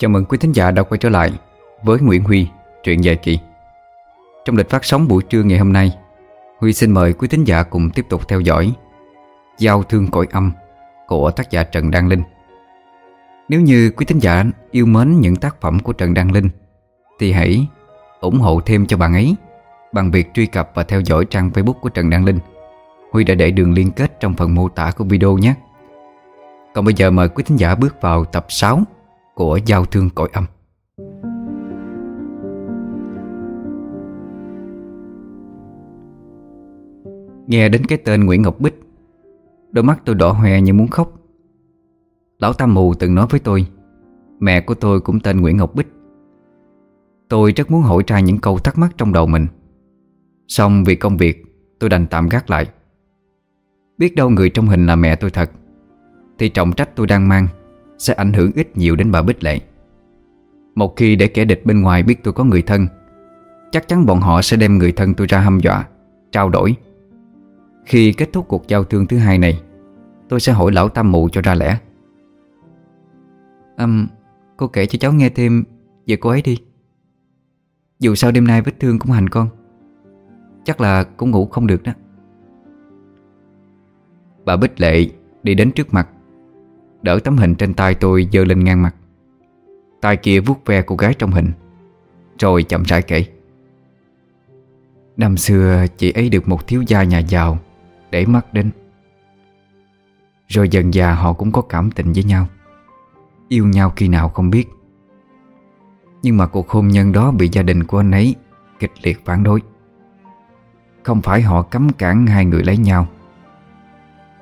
Chào mừng quý thính giả đã quay trở lại với Nguyễn Huy, truyện dài kỳ. Trong lịch phát sóng buổi trưa ngày hôm nay Huy xin mời quý thính giả cùng tiếp tục theo dõi Giao thương cõi âm của tác giả Trần Đăng Linh. Nếu như quý thính giả yêu mến những tác phẩm của Trần Đăng Linh Thì hãy ủng hộ thêm cho bạn ấy Bằng việc truy cập và theo dõi trang Facebook của Trần Đăng Linh. Huy đã để đường liên kết trong phần mô tả của video nhé. Còn bây giờ mời quý thính giả bước vào tập 6 của Giao thương cõi âm. Nghe đến cái tên Nguyễn Ngọc Bích, Đôi mắt tôi đỏ hoe như muốn khóc. Lão Tam Mù từng nói với tôi, Mẹ của tôi cũng tên Nguyễn Ngọc Bích. Tôi rất muốn hỏi ra những câu thắc mắc trong đầu mình. Xong vì công việc, Tôi đành tạm gác lại. Biết đâu người trong hình là mẹ tôi thật, Thì trọng trách tôi đang mang. Sẽ ảnh hưởng ít nhiều đến bà Bích Lệ. Một khi để kẻ địch bên ngoài biết tôi có người thân Chắc chắn bọn họ sẽ đem người thân tôi ra hăm dọa Trao đổi. Khi kết thúc cuộc giao thương thứ hai này Tôi sẽ hỏi lão tam mụ cho ra lẽ. Um, Cô kể cho cháu nghe thêm Về cô ấy đi. Dù sao đêm nay vết thương cũng hành con. Chắc là cũng ngủ không được đó. Bà Bích Lệ đi đến trước mặt Đỡ tấm hình trên tay tôi dơ lên ngang mặt. Tay kia vuốt ve cô gái trong hình, Rồi chậm rãi kể. Năm xưa chị ấy được một thiếu gia nhà giàu Để mắt đến. Rồi dần già họ cũng có cảm tình với nhau. Yêu nhau khi nào không biết. Nhưng mà cuộc hôn nhân đó bị gia đình của anh ấy Kịch liệt phản đối. Không phải họ cấm cản hai người lấy nhau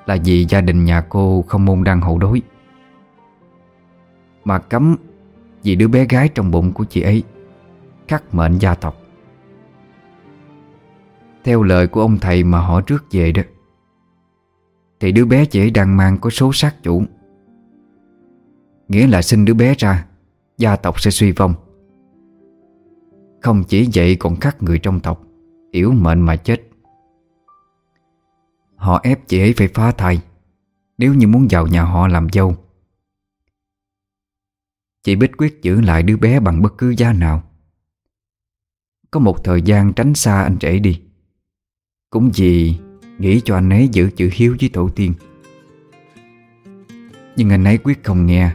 là vì gia đình nhà cô không môn đăng hậu đối. Mà cấm vì đứa bé gái trong bụng của chị ấy Khắc mệnh gia tộc. Theo lời của ông thầy mà họ trước về đó, Thì đứa bé chị ấy đang mang có số sát chủ. Nghĩa là sinh đứa bé ra, Gia tộc sẽ suy vong. Không chỉ vậy, còn khắc người trong tộc Yếu mệnh mà chết. Họ ép chị ấy phải phá thai, Nếu như muốn vào nhà họ làm dâu. Chị Bích quyết giữ lại đứa bé bằng bất cứ giá nào. Có một thời gian tránh xa anh rể đi. Cũng vì nghĩ cho anh ấy giữ chữ hiếu với tổ tiên. Nhưng anh ấy quyết không nghe.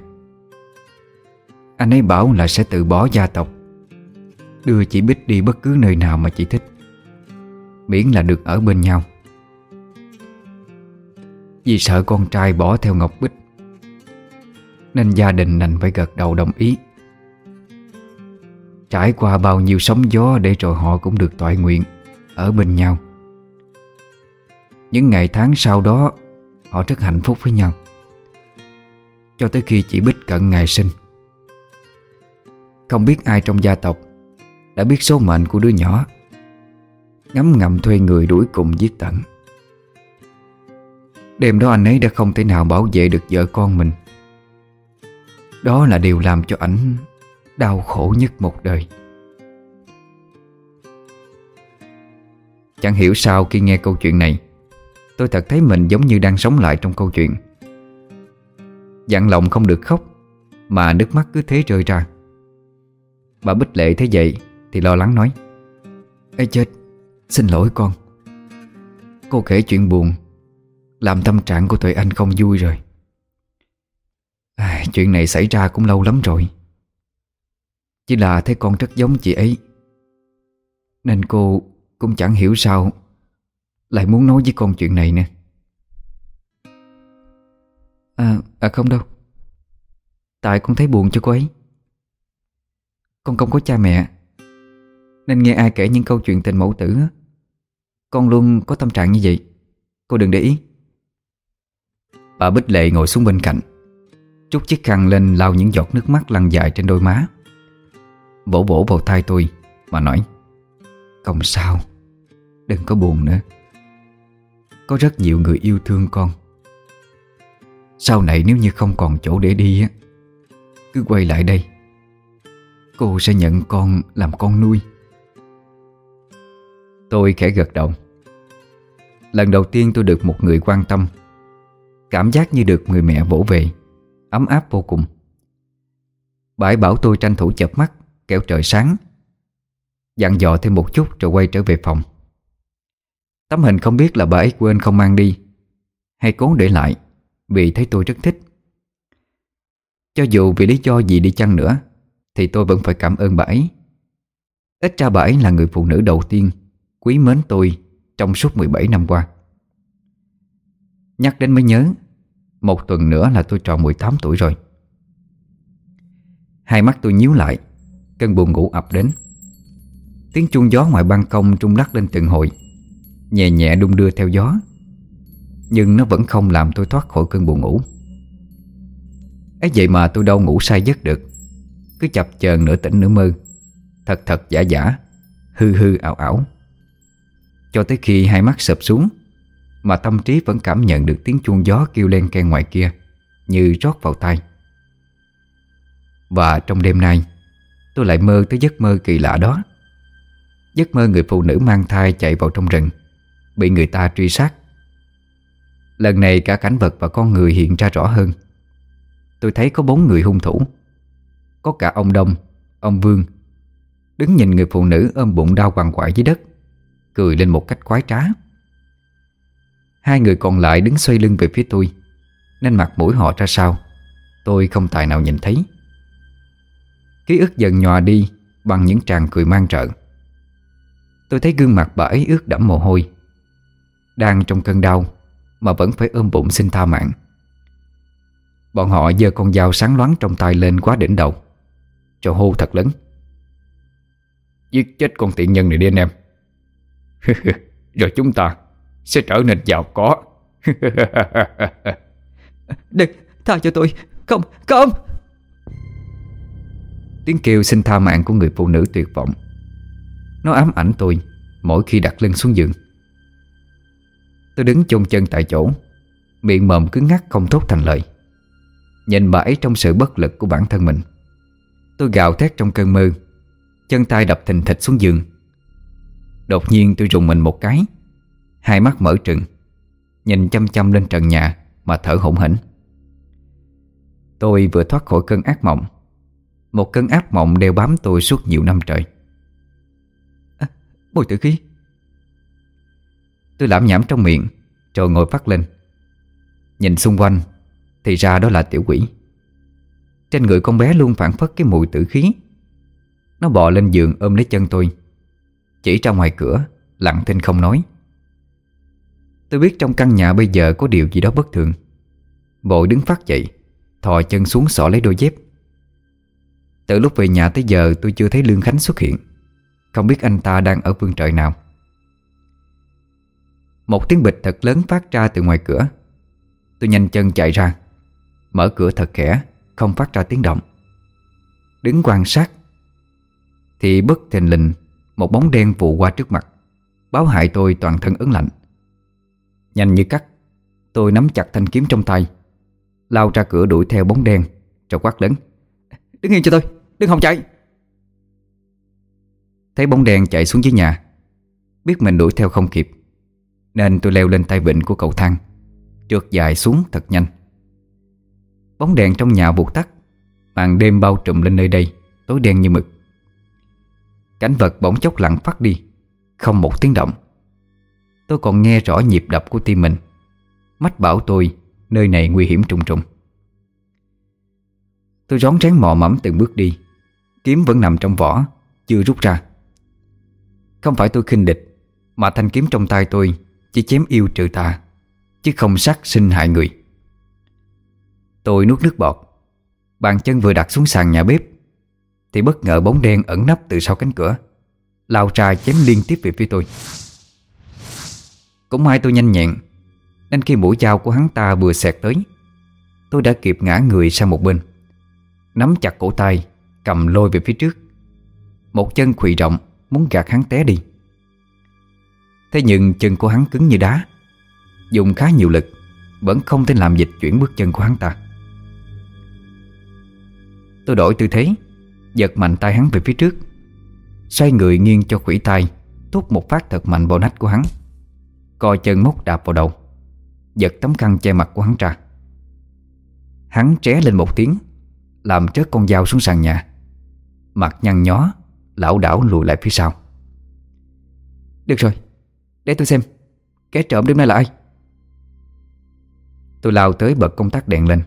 Anh ấy bảo là sẽ tự bỏ gia tộc, Đưa chị Bích đi bất cứ nơi nào mà chị thích, Miễn là được ở bên nhau. Vì sợ con trai bỏ theo Ngọc Bích. Nên gia đình đành phải gật đầu đồng ý. Trải qua bao nhiêu sóng gió Để rồi họ cũng được toại nguyện, Ở bên nhau. Những ngày tháng sau đó, Họ rất hạnh phúc với nhau. Cho tới khi chị Bích cận ngày sinh. Không biết ai trong gia tộc Đã biết số mệnh của đứa nhỏ Ngắm ngầm thuê người đuổi cùng giết tận Đêm đó anh ấy đã không thể nào bảo vệ được vợ con mình. Đó là điều làm cho ảnh Đau khổ nhất một đời. Chẳng hiểu sao khi nghe câu chuyện này, Tôi thật thấy mình giống như đang sống lại trong câu chuyện. Dặn lòng không được khóc, Mà nước mắt cứ thế rơi ra. Bà Bích Lệ thấy vậy Thì lo lắng nói, Ê chết, Xin lỗi con. Cô kể chuyện buồn làm tâm trạng của tụi Anh không vui rồi. À, Chuyện này xảy ra cũng lâu lắm rồi. Chỉ là thấy con rất giống chị ấy. Nên cô cũng chẳng hiểu sao Lại muốn nói với con chuyện này nè. À, à không đâu. Tại con thấy buồn cho cô ấy. Con không có cha mẹ. Nên nghe ai kể những câu chuyện tình mẫu tử Con luôn có tâm trạng như vậy. Cô đừng để ý. Bà Bích Lệ ngồi xuống bên cạnh. Trúc chiếc khăn lên lau những giọt nước mắt lăn dài trên đôi má. Vỗ vỗ vào tay tôi Mà nói, Không sao, Đừng có buồn nữa. Có rất nhiều người yêu thương con. Sau này nếu như không còn chỗ để đi á, Cứ quay lại đây. Cô sẽ nhận con làm con nuôi. Tôi khẽ gật đầu. Lần đầu tiên tôi được một người quan tâm Cảm giác như được người mẹ vỗ về. Ấm áp vô cùng. Bà ấy bảo tôi tranh thủ chập mắt Kéo trời sáng. Dặn dò thêm một chút rồi quay trở về phòng. Tấm hình không biết là bà ấy quên không mang đi, Hay cố để lại, Vì thấy tôi rất thích. Cho dù vì lý do gì đi chăng nữa, Thì tôi vẫn phải cảm ơn bà ấy. Ít ra bà ấy là người phụ nữ đầu tiên Quý mến tôi Trong suốt 17 năm qua. Nhắc đến mới nhớ. Một tuần nữa là tôi tròn 18 tuổi rồi. Hai mắt tôi nhíu lại, Cơn buồn ngủ ập đến. Tiếng chuông gió ngoài ban công trung lắc lên từng hồi, Nhẹ nhẹ đung đưa theo gió. Nhưng nó vẫn không làm tôi thoát khỏi cơn buồn ngủ. Ấy vậy mà tôi đâu ngủ say giấc được. Cứ chập chờn nửa tỉnh nửa mơ. Thật thật giả giả, Hư hư ảo ảo. Cho tới khi hai mắt sập xuống mà tâm trí vẫn cảm nhận được tiếng chuông gió kêu len keng ngoài kia Như rót vào tai. Và trong đêm nay Tôi lại mơ tới giấc mơ kỳ lạ đó. Giấc mơ người phụ nữ mang thai chạy vào trong rừng Bị người ta truy sát. Lần này cả cảnh vật và con người hiện ra rõ hơn. Tôi thấy có bốn người hung thủ. Có cả ông Đông, ông Vương Đứng nhìn người phụ nữ ôm bụng đau quằn quại dưới đất Cười lên một cách quái trá. Hai người còn lại đứng xoay lưng về phía tôi. Nên mặt mũi họ ra sao? Tôi không tài nào nhìn thấy. Ký ức dần nhòa đi Bằng những tràng cười mang trợ. Tôi thấy gương mặt bà ấy ướt đẫm mồ hôi. Đang trong cơn đau Mà vẫn phải ôm bụng xin tha mạng. Bọn họ giơ con dao sáng loáng trong tay lên quá đỉnh đầu. Cho hô thật lớn. Giết chết con tiện nhân này đi anh em. Rồi chúng ta. Sẽ trở nên giàu có. Đừng Tha cho tôi. Không Không. Tiếng kêu xin tha mạng của người phụ nữ tuyệt vọng. Nó ám ảnh tôi Mỗi khi đặt lưng xuống giường. Tôi đứng chôn chân tại chỗ Miệng mồm cứng ngắc không thốt thành lời. Nhìn bà ấy trong sự bất lực của bản thân mình. Tôi gào thét trong cơn mơ Chân tay đập thình thịch xuống giường. Đột nhiên tôi rùng mình một cái Hai mắt mở trừng Nhìn chăm chăm lên trần nhà Mà thở hổn hển. Tôi vừa thoát khỏi cơn ác mộng Một cơn ác mộng đeo bám tôi suốt nhiều năm trời. À, Bùi tử khí. Tôi lãm nhảm trong miệng Rồi ngồi phát lên. Nhìn xung quanh Thì ra đó là tiểu quỷ. Trên người con bé luôn phản phất cái mùi tử khí. Nó bò lên giường ôm lấy chân tôi. Chỉ ra ngoài cửa Lặng thinh không nói. Tôi biết trong căn nhà bây giờ có điều gì đó bất thường. Vội đứng phát dậy, Thò chân xuống xỏ lấy đôi dép. Từ lúc về nhà tới giờ, tôi chưa thấy Lương Khánh xuất hiện. Không biết anh ta đang ở phương trời nào. Một tiếng bịch thật lớn phát ra từ ngoài cửa. Tôi nhanh chân chạy ra. Mở cửa thật khẽ, Không phát ra tiếng động. Đứng quan sát, Thì bất thình lình, Một bóng đen vụ qua trước mặt, Báo hại tôi toàn thân ớn lạnh. Nhanh như cắt. Tôi nắm chặt thanh kiếm trong tay Lao ra cửa đuổi theo bóng đen Rồi quát lớn Đứng yên cho tôi, đừng hòng chạy. Thấy bóng đen chạy xuống dưới nhà Biết mình đuổi theo không kịp Nên tôi leo lên tay vịnh của cầu thang Trượt dài xuống thật nhanh. Bóng đèn trong nhà vụt tắt Màn đêm bao trùm lên nơi đây Tối đen như mực. Cảnh vật bỗng chốc lặng phát đi Không một tiếng động. Tôi còn nghe rõ nhịp đập của tim mình. Mách bảo tôi, Nơi này nguy hiểm trùng trùng. Tôi rón rén mò mẫm từng bước đi. Kiếm vẫn nằm trong vỏ, Chưa rút ra. Không phải tôi khinh địch, Mà thanh kiếm trong tay tôi Chỉ chém yêu trừ tà, Chứ không sát sinh hại người. Tôi nuốt nước bọt. Bàn chân vừa đặt xuống sàn nhà bếp, Thì bất ngờ bóng đen ẩn nấp từ sau cánh cửa, Lao ra chém liên tiếp về phía tôi. Cũng may tôi nhanh nhẹn, Nên khi mũi dao của hắn ta vừa xẹt tới, Tôi đã kịp ngã người sang một bên. Nắm chặt cổ tay, Cầm lôi về phía trước. Một chân quỳ rộng, Muốn gạt hắn té đi. Thế nhưng chân của hắn cứng như đá, Dùng khá nhiều lực, Vẫn không thể làm dịch chuyển bước chân của hắn ta. Tôi đổi tư thế, Giật mạnh tay hắn về phía trước, Xoay người nghiêng cho khủy tay, Thúc một phát thật mạnh vào nách của hắn. Coi chân móc đạp vào đầu, Giật tấm khăn che mặt của hắn ra. Hắn tré lên một tiếng, Làm trớt con dao xuống sàn nhà. Mặt nhăn nhó Lão đảo lùi lại phía sau. Được rồi, Để tôi xem, Kẻ trộm đêm nay là ai? Tôi lao tới bật công tắc đèn lên.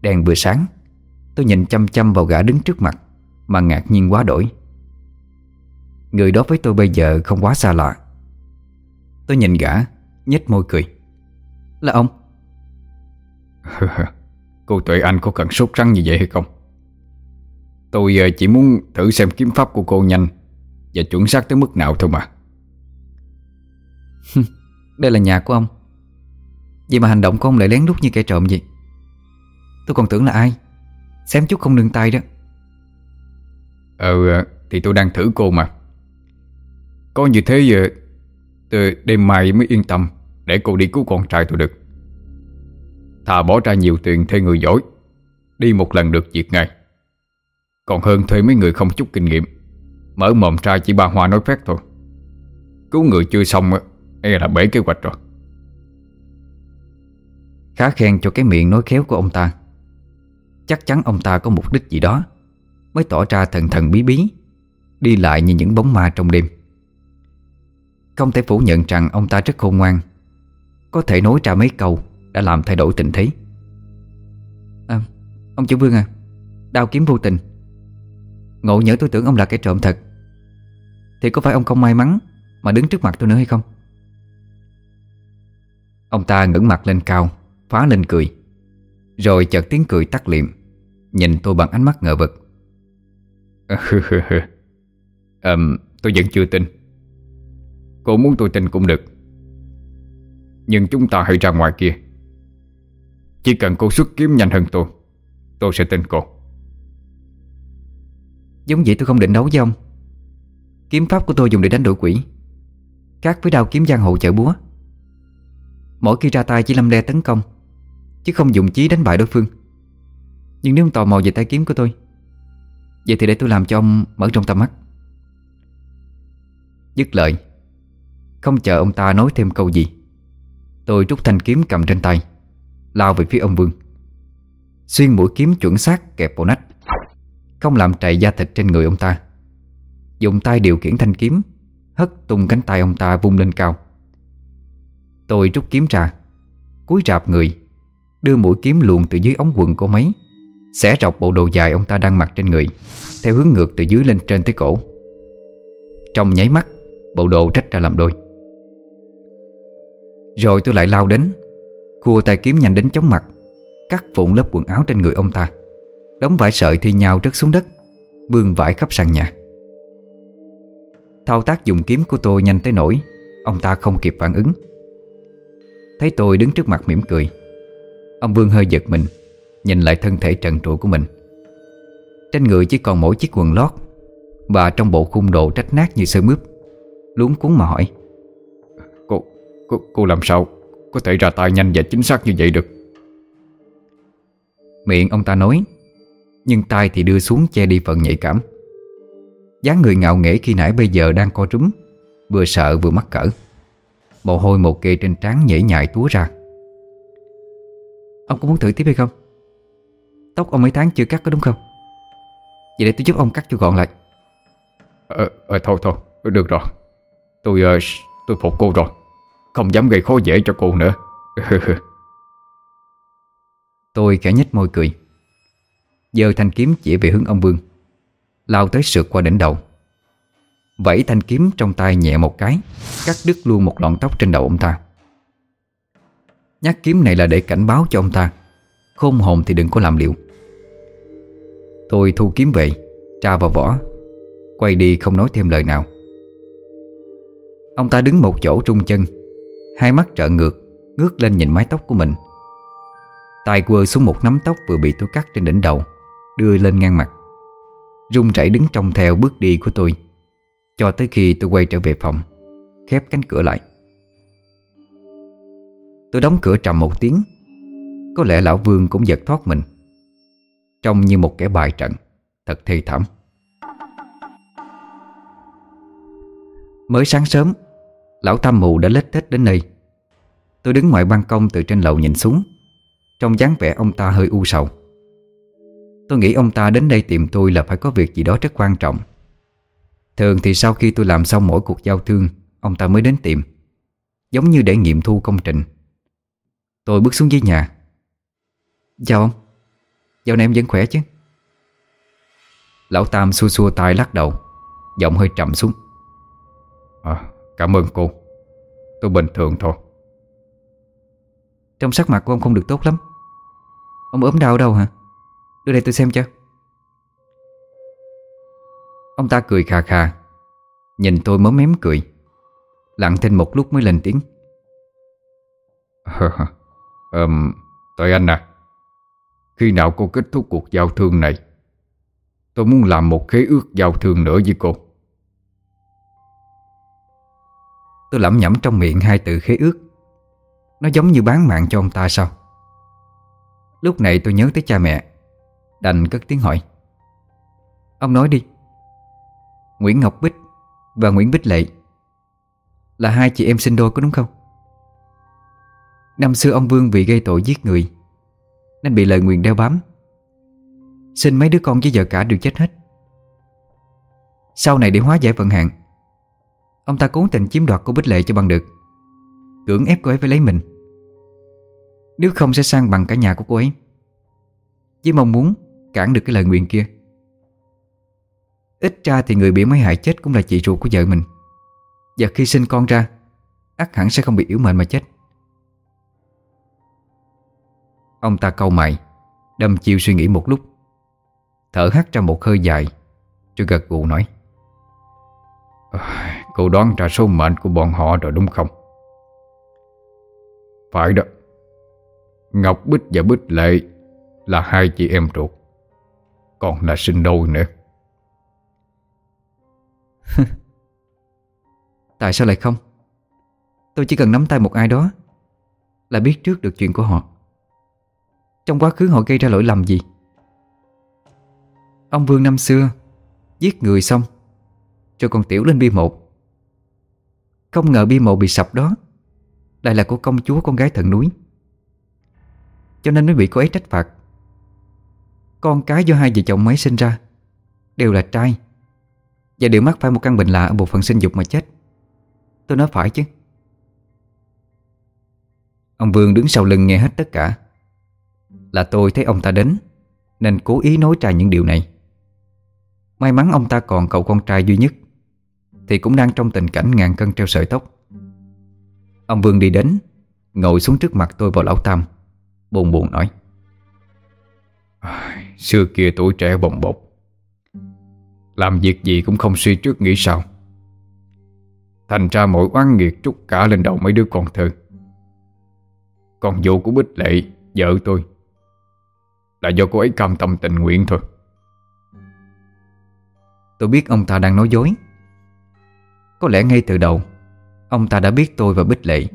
Đèn vừa sáng, Tôi nhìn chăm chăm vào gã đứng trước mặt Mà ngạc nhiên quá đổi. Người đó với tôi bây giờ không quá xa lạ. Tôi nhìn gã nhếch môi cười. Là ông. Cô Tuệ Anh có cần sốt răng như vậy hay không? Tôi ờ, chỉ muốn thử xem kiếm pháp của cô nhanh Và chuẩn xác tới mức nào thôi mà. Đây là nhà của ông. Vậy mà hành động của ông lại lén lút như kẻ trộm vậy. Tôi còn tưởng là ai? Xém chút không nương tay đó. Ờ ờ, thì tôi đang thử cô mà. Có như thế từ đêm mai mới yên tâm, Để cô đi cứu con trai tôi được. Thà bỏ ra nhiều tiền thuê người giỏi, Đi một lần được việc ngay. Còn hơn thuê mấy người không chút kinh nghiệm, Mở mồm ra chỉ ba hoa nói phép thôi. Cứu người chưa xong E là bể kế hoạch rồi. Khá khen cho cái miệng nói khéo của ông ta. Chắc chắn ông ta có mục đích gì đó, Mới tỏ ra thần thần bí bí, Đi lại như những bóng ma trong đêm. Không thể phủ nhận rằng ông ta rất khôn ngoan. Có thể nói ra mấy câu Đã làm thay đổi tình thế. À, Ông chủ vương à Đao kiếm vô tình. Ngộ nhỡ tôi tưởng ông là kẻ trộm thật. Thì có phải ông không may mắn Mà đứng trước mặt tôi nữa hay không? Ông ta ngẩng mặt lên cao Phá lên cười. Rồi chợt tiếng cười tắt liệm Nhìn tôi bằng ánh mắt ngờ vực. Um, Tôi vẫn chưa tin. Cô muốn tôi tin cũng được. Nhưng chúng ta hãy ra ngoài kia. Chỉ cần cô xuất kiếm nhanh hơn tôi Tôi sẽ tin cô. Giống vậy tôi không định đấu với ông. Kiếm pháp của tôi dùng để đánh đuổi quỷ. Khác với đao kiếm giang hồ chợ búa. Mỗi khi ra tay chỉ lâm le tấn công, Chứ không dùng chí đánh bại đối phương. Nhưng nếu ông tò mò về tay kiếm của tôi, Vậy thì để tôi làm cho ông mở trong tầm mắt. Dứt lời không chờ ông ta nói thêm câu gì. Tôi rút thanh kiếm cầm trên tay, Lao về phía ông Vương. Xuyên mũi kiếm chuẩn xác kẹp vào nách, Không làm trầy da thịt trên người ông ta. Dùng tay điều khiển thanh kiếm, Hất tung cánh tay ông ta vung lên cao. Tôi rút kiếm ra, Cúi rạp người, Đưa mũi kiếm luồn từ dưới ống quần của mấy Xẻ rọc bộ đồ dài ông ta đang mặc trên người, Theo hướng ngược từ dưới lên trên tới cổ. Trong nháy mắt, Bộ đồ rách ra làm đôi. Rồi tôi lại lao đến. Cua tay kiếm nhanh đến chóng mặt Cắt vụn lớp quần áo trên người ông ta. Đóng vải sợi thi nhau rớt xuống đất Vương vải khắp sàn nhà. Thao tác dùng kiếm của tôi nhanh tới nổi, Ông ta không kịp phản ứng. Thấy tôi đứng trước mặt mỉm cười Ông Vương hơi giật mình Nhìn lại thân thể trần trụi của mình. Trên người chỉ còn mỗi chiếc quần lót Và trong bộ khung đồ rách nát như sơ mướp Luống cuốn mà hỏi. Cô, cô, làm sao? Có thể ra tay nhanh và chính xác như vậy được. Miệng ông ta nói Nhưng tay thì đưa xuống che đi phần nhạy cảm. Dáng người ngạo nghễ khi nãy bây giờ đang co rúm Vừa sợ vừa mắc cỡ. Mồ hôi một kê trên trán nhảy nhại túa ra. Ông có muốn thử tiếp hay không? Tóc ông mấy tháng chưa cắt có đúng không? Vậy để tôi giúp ông cắt cho gọn lại. Ờ, ờ thôi thôi, được rồi. Tôi, ờ, tôi phục cô rồi. Không dám gây khó dễ cho cô nữa. Tôi khẽ nhếch môi cười. Giờ thanh kiếm chỉ về hướng ông Vương, Lao tới sượt qua đỉnh đầu. Vẫy thanh kiếm trong tay nhẹ một cái, Cắt đứt luôn một lọn tóc trên đầu ông ta. Nhát kiếm này là để cảnh báo cho ông ta Khôn hồn thì đừng có làm liệu Tôi thu kiếm về, Tra vào vỏ, Quay đi không nói thêm lời nào. Ông ta đứng một chỗ trung chân Hai mắt trợn ngược, Ngước lên nhìn mái tóc của mình. Tay quơ xuống một nắm tóc vừa bị tôi cắt trên đỉnh đầu, Đưa lên ngang mặt. Rung rẩy đứng trong theo bước đi của tôi, Cho tới khi tôi quay trở về phòng, Khép cánh cửa lại. Tôi đóng cửa trầm một tiếng, Có lẽ lão Vương cũng giật thoát mình. Trông như một kẻ bài trận, Thật thê thảm. Mới sáng sớm Lão Tam Mù đã lết tết đến nơi. Tôi đứng ngoài ban công từ trên lầu nhìn xuống. Trong dáng vẻ ông ta hơi u sầu. Tôi nghĩ ông ta đến đây tìm tôi là phải có việc gì đó rất quan trọng. Thường thì sau khi tôi làm xong mỗi cuộc giao thương, Ông ta mới đến tìm. Giống như để nghiệm thu công trình. Tôi bước xuống dưới nhà. Chào ông. Dạo này em vẫn khỏe chứ? Lão Tam xua xua tay lắc đầu, Giọng hơi trầm xuống. Cảm ơn cô. Tôi bình thường thôi. Trong sắc mặt của ông không được tốt lắm. Ông ốm đau đâu hả? Đưa đây tôi xem cho. Ông ta cười khà khà Nhìn tôi mớm mém cười. Lặng thêm một lúc mới lên tiếng. Um, Tội anh à Khi nào cô kết thúc cuộc giao thương này Tôi muốn làm một khế ước giao thương nữa với cô Tôi lẩm nhẩm trong miệng hai từ khế ước. Nó giống như bán mạng cho ông ta sao? Lúc này tôi nhớ tới cha mẹ, Đành cất tiếng hỏi. Ông nói đi. Nguyễn Ngọc Bích và Nguyễn Bích Lệ Là hai chị em sinh đôi có đúng không? Năm xưa ông Vương vì gây tội giết người, Nên bị lời nguyền đeo bám. Sinh mấy đứa con với vợ cả đều chết hết. Sau này để hóa giải vận hạn Ông ta cố tình chiếm đoạt của Bích Lệ cho bằng được. Cưỡng ép cô ấy phải lấy mình. Nếu không sẽ sang bằng cả nhà của cô ấy. Chỉ mong muốn cản được cái lời nguyện kia. Ít ra thì người bị mấy hại chết cũng là chị ruột của vợ mình. Và khi sinh con ra, ắt hẳn sẽ không bị yếu mệnh mà chết. Ông ta câu mày, Đâm chiêu suy nghĩ một lúc. Thở hắt ra một hơi dài, Rồi gật gù nói. Cô đoán ra số mệnh của bọn họ rồi đúng không? Phải đó. Ngọc Bích và Bích Lệ Là hai chị em ruột. Còn là sinh đôi nữa. Tại sao lại không? Tôi chỉ cần nắm tay một ai đó Là biết trước được chuyện của họ. Trong quá khứ họ gây ra lỗi lầm gì? Ông Vương năm xưa Giết người xong Rồi còn tiểu lên bi một. Không ngờ bia mộ bị sập đó. Lại là của công chúa, con gái thần núi. Cho nên mới bị cô ấy trách phạt. Con cái do hai vợ chồng mấy sinh ra Đều là trai Và đều mắc phải một căn bệnh lạ ở bộ phận sinh dục mà chết. Tôi nói phải chứ. Ông Vương đứng sau lưng nghe hết tất cả. Là tôi thấy ông ta đến, Nên cố ý nói ra những điều này. May mắn ông ta còn cậu con trai duy nhất. Thì cũng đang trong tình cảnh ngàn cân treo sợi tóc. Ông Vương đi đến, Ngồi xuống trước mặt tôi vào lão Tam, Buồn buồn nói Xưa kia tuổi trẻ bồng bột, Làm việc gì cũng không suy trước nghĩ sau. Thành ra mỗi oán nghiệt trút cả lên đầu mấy đứa con thơ. Còn vụ của Bích Lệ, Vợ tôi, Là do cô ấy cam tâm tình nguyện thôi. Tôi biết ông ta đang nói dối. Có lẽ ngay từ đầu, Ông ta đã biết tôi và Bích Lệ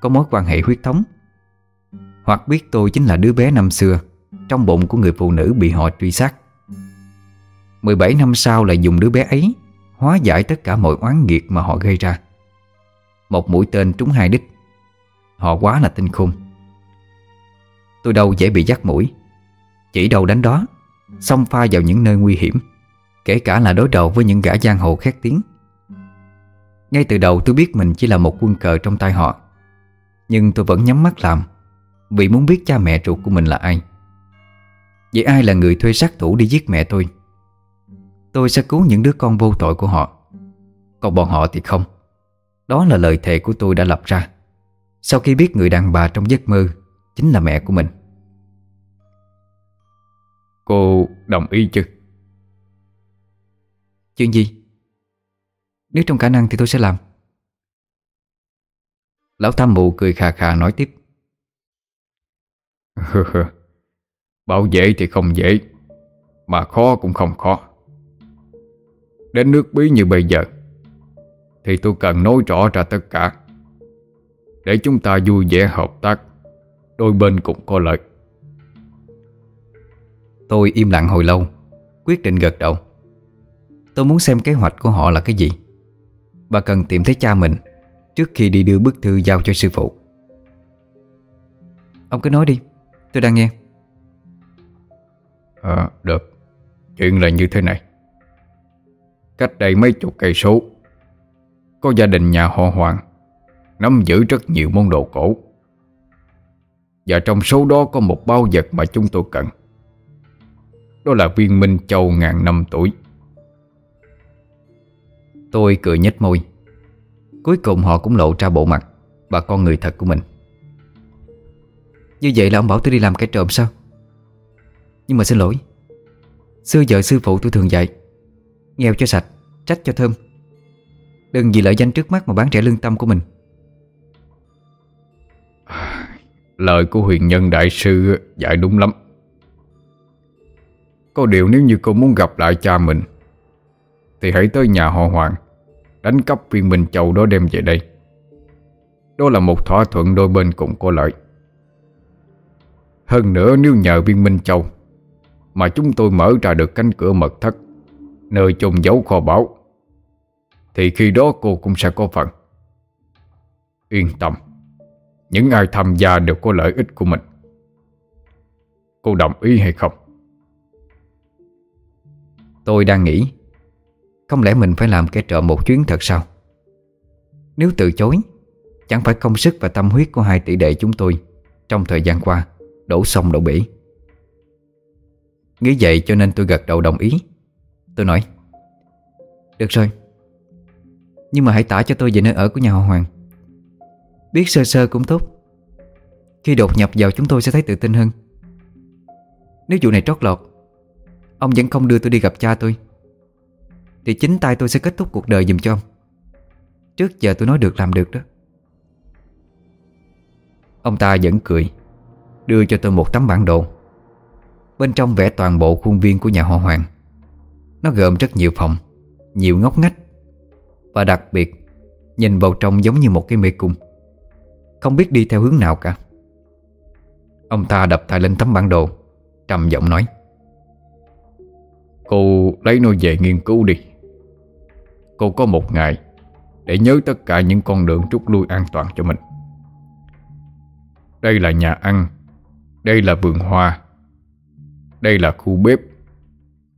Có mối quan hệ huyết thống. Hoặc biết tôi chính là đứa bé năm xưa Trong bụng của người phụ nữ bị họ truy sát. 17 năm sau lại dùng đứa bé ấy Hóa giải tất cả mọi oán nghiệt mà họ gây ra. Một mũi tên trúng hai đích. Họ quá là tinh khôn. Tôi đâu dễ bị dắt mũi. Chỉ đầu đánh đó Xông pha vào những nơi nguy hiểm, Kể cả là đối đầu với những gã giang hồ khét tiếng. Ngay từ đầu tôi biết mình chỉ là một quân cờ trong tay họ. Nhưng tôi vẫn nhắm mắt làm Vì muốn biết cha mẹ ruột của mình là ai. Vậy ai là người thuê sát thủ đi giết mẹ tôi? Tôi sẽ cứu những đứa con vô tội của họ. Còn bọn họ thì không. Đó là lời thề của tôi đã lập ra. Sau khi biết người đàn bà trong giấc mơ Chính là mẹ của mình. Cô đồng ý chứ? Chuyện gì? Nếu trong khả năng thì tôi sẽ làm. Lão Tham Mụ cười khà khà nói tiếp. Bảo dễ thì không dễ Mà khó cũng không khó. Đến nước bí như bây giờ Thì tôi cần nói rõ ra tất cả. Để chúng ta vui vẻ hợp tác Đôi bên cũng có lợi. Tôi im lặng hồi lâu Quyết định gật đầu. Tôi muốn xem kế hoạch của họ là cái gì và cần tìm thấy cha mình Trước khi đi đưa bức thư giao cho sư phụ. Ông cứ nói đi Tôi đang nghe. À, Được. Chuyện là như thế này. Cách đây mấy chục cây số Có gia đình nhà họ Hoàng Nắm giữ rất nhiều món đồ cổ. Và trong số đó có một bao vật mà chúng tôi cần. Đó là viên Minh Châu ngàn năm tuổi. Tôi cười nhếch môi. Cuối cùng họ cũng lộ ra bộ mặt Và con người thật của mình. Như vậy là ông bảo tôi đi làm cái trộm sao? Nhưng mà xin lỗi Xưa giờ sư phụ tôi thường dạy Nghèo cho sạch, trách cho thơm. Đừng vì lợi danh trước mắt mà bán rẻ lương tâm của mình. Lời của huyền nhân đại sư dạy đúng lắm. Có điều nếu như cô muốn gặp lại cha mình Thì hãy tới nhà họ Hoàng. Đánh cắp viên Minh Châu đó đem về đây. Đó là một thỏa thuận đôi bên cùng có lợi. Hơn nữa nếu nhờ viên Minh Châu Mà chúng tôi mở ra được cánh cửa mật thất, Nơi chôn giấu kho báu, Thì khi đó cô cũng sẽ có phần. Yên tâm, Những ai tham gia đều có lợi ích của mình. Cô đồng ý hay không? Tôi đang nghĩ không lẽ mình phải làm kẻ trộm một chuyến thật sao? Nếu từ chối, Chẳng phải công sức và tâm huyết của hai tỷ đệ chúng tôi Trong thời gian qua Đổ sông đổ bể. Nghĩ vậy cho nên tôi gật đầu đồng ý. Tôi nói, Được rồi. Nhưng mà hãy tả cho tôi về nơi ở của nhà họ Hoàng. Biết sơ sơ cũng tốt. Khi đột nhập vào chúng tôi sẽ thấy tự tin hơn. Nếu vụ này trót lọt, Ông vẫn không đưa tôi đi gặp cha tôi. Thì chính tay tôi sẽ kết thúc cuộc đời dùm cho ông. Trước giờ tôi nói được làm được đó. Ông ta vẫn cười, Đưa cho tôi một tấm bản đồ. Bên trong vẽ toàn bộ khuôn viên của nhà họ Hoàng. Nó gồm rất nhiều phòng, Nhiều ngóc ngách. Và đặc biệt, Nhìn vào trong giống như một cái mê cung. Không biết đi theo hướng nào cả. Ông ta đập tay lên tấm bản đồ, Trầm giọng nói. Cô lấy nó về nghiên cứu đi. Cô có một ngày Để nhớ tất cả những con đường rút lui an toàn cho mình. Đây là nhà ăn, Đây là vườn hoa, Đây là khu bếp,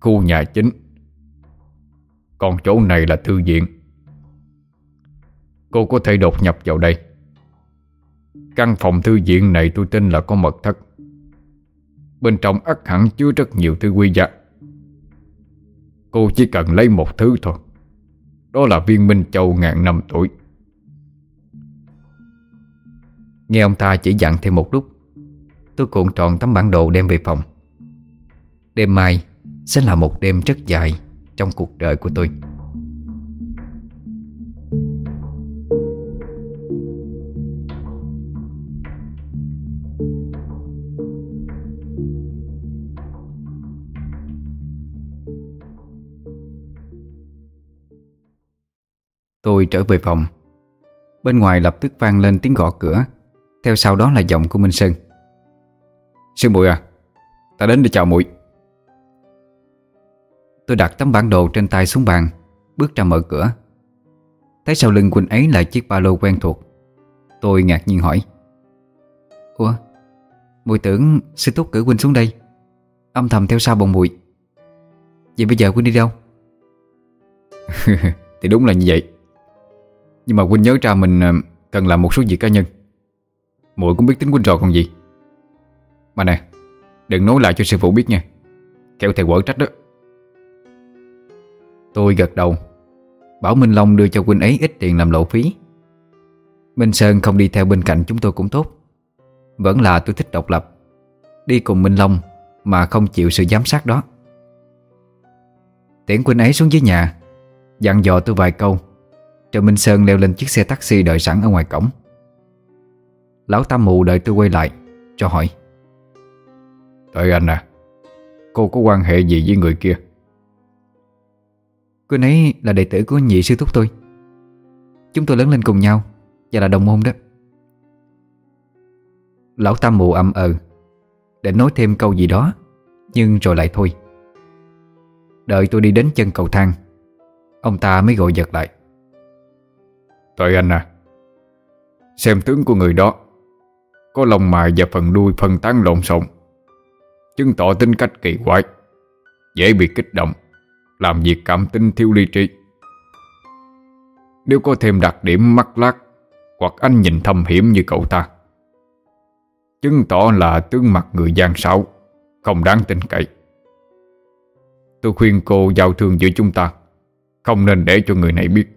Khu nhà chính. Còn chỗ này là thư viện. Cô có thể đột nhập vào đây. Căn phòng thư viện này tôi tin là có mật thất. Bên trong ắt hẳn chứa rất nhiều thứ quý giá. Cô chỉ cần lấy một thứ thôi. Đó là viên minh châu ngàn năm tuổi. Nghe ông ta chỉ dặn thêm một lúc, Tôi cuộn tròn tấm bản đồ đem về phòng. Đêm mai sẽ là một đêm rất dài Trong cuộc đời của tôi. Tôi trở về phòng. Bên ngoài lập tức vang lên tiếng gõ cửa. Theo sau đó là giọng của Minh Sơn. Sư muội à Ta đến để chào muội. Tôi đặt tấm bản đồ trên tay xuống bàn, Bước ra mở cửa. Thấy sau lưng Quỳnh ấy là chiếc ba lô quen thuộc. Tôi ngạc nhiên hỏi, Ủa Mùi tưởng sư túc cử Quỳnh xuống đây, Âm thầm theo sau bọn mùi Vậy bây giờ Quỳnh đi đâu? Thì đúng là như vậy. Nhưng mà Quynh nhớ ra mình ờ, cần làm một số việc cá nhân. Muội cũng biết tính Quynh rồi còn gì. Mà nè, Đừng nói lại cho sư phụ biết nha. Kẹo thầy quở trách đó. Tôi gật đầu. Bảo Minh Long đưa cho Quynh ấy ít tiền làm lộ phí. Minh Sơn không đi theo bên cạnh chúng tôi cũng tốt. Vẫn là tôi thích độc lập. Đi cùng Minh Long Mà không chịu sự giám sát đó. Tiễn Quynh ấy xuống dưới nhà, Dặn dò tôi vài câu. Rồi Minh Sơn leo lên chiếc xe taxi đợi sẵn ở ngoài cổng. Lão Tam Mù đợi tôi quay lại, Cho hỏi. Đợi anh à Cô có quan hệ gì với người kia? Cô ấy là đệ tử của nhị sư thúc tôi. Chúng tôi lớn lên cùng nhau Và là đồng môn đó. Lão Tam Mù âm ờ Để nói thêm câu gì đó, Nhưng rồi lại thôi. Đợi tôi đi đến chân cầu thang, Ông ta mới gọi giật lại. Tội anh à. Xem tướng của người đó. Có lòng mài và phần đuôi phân tán lộn xộn. Chứng tỏ tính cách kỳ quái. Dễ bị kích động. Làm việc cảm tính thiếu lý trí. Nếu có thêm đặc điểm mắt lát Hoặc anh nhìn thâm hiểm như cậu ta. Chứng tỏ là tướng mặt người gian xảo Không đáng tin cậy. Tôi khuyên cô giao thương giữa chúng ta. Không nên để cho người này biết.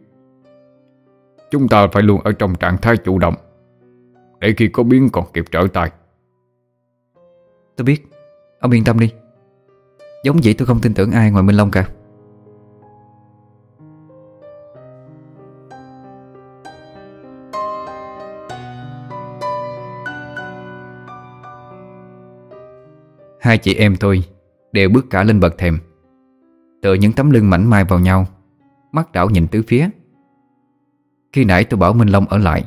Chúng ta phải luôn ở trong trạng thái chủ động. Để khi có biến còn kịp trở tay. Tôi biết. Ông yên tâm đi. Giống vậy tôi không tin tưởng ai ngoài Minh Long cả. Hai chị em tôi Đều bước cả lên bậc thềm. Tựa những tấm lưng mảnh mai vào nhau Mắt đảo nhìn tứ phía khi nãy tôi bảo Minh Long ở lại,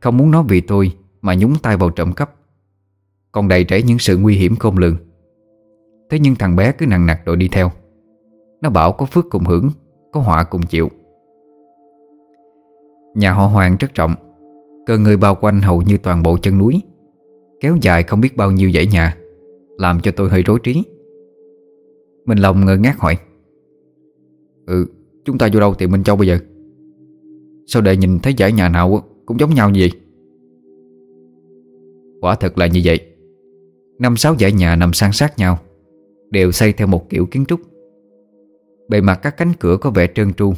Không muốn nó vì tôi Mà nhúng tay vào trộm cắp. Còn đầy rẫy những sự nguy hiểm khôn lường. Thế nhưng thằng bé cứ nặng nặc đội đi theo. Nó bảo có phước cùng hưởng, Có họa cùng chịu. Nhà họ Hoàng rất rộng Cờ người bao quanh hầu như toàn bộ chân núi, Kéo dài không biết bao nhiêu dãy nhà, Làm cho tôi hơi rối trí. Minh Long ngơ ngác hỏi Ừ Chúng ta vô đâu tìm Minh Châu bây giờ? Sao đệ nhìn thấy dãy nhà nào Cũng giống nhau như vậy? Quả thật là như vậy. Năm sáu dãy nhà nằm san sát nhau, Đều xây theo một kiểu kiến trúc. Bề mặt các cánh cửa có vẻ trơn tru.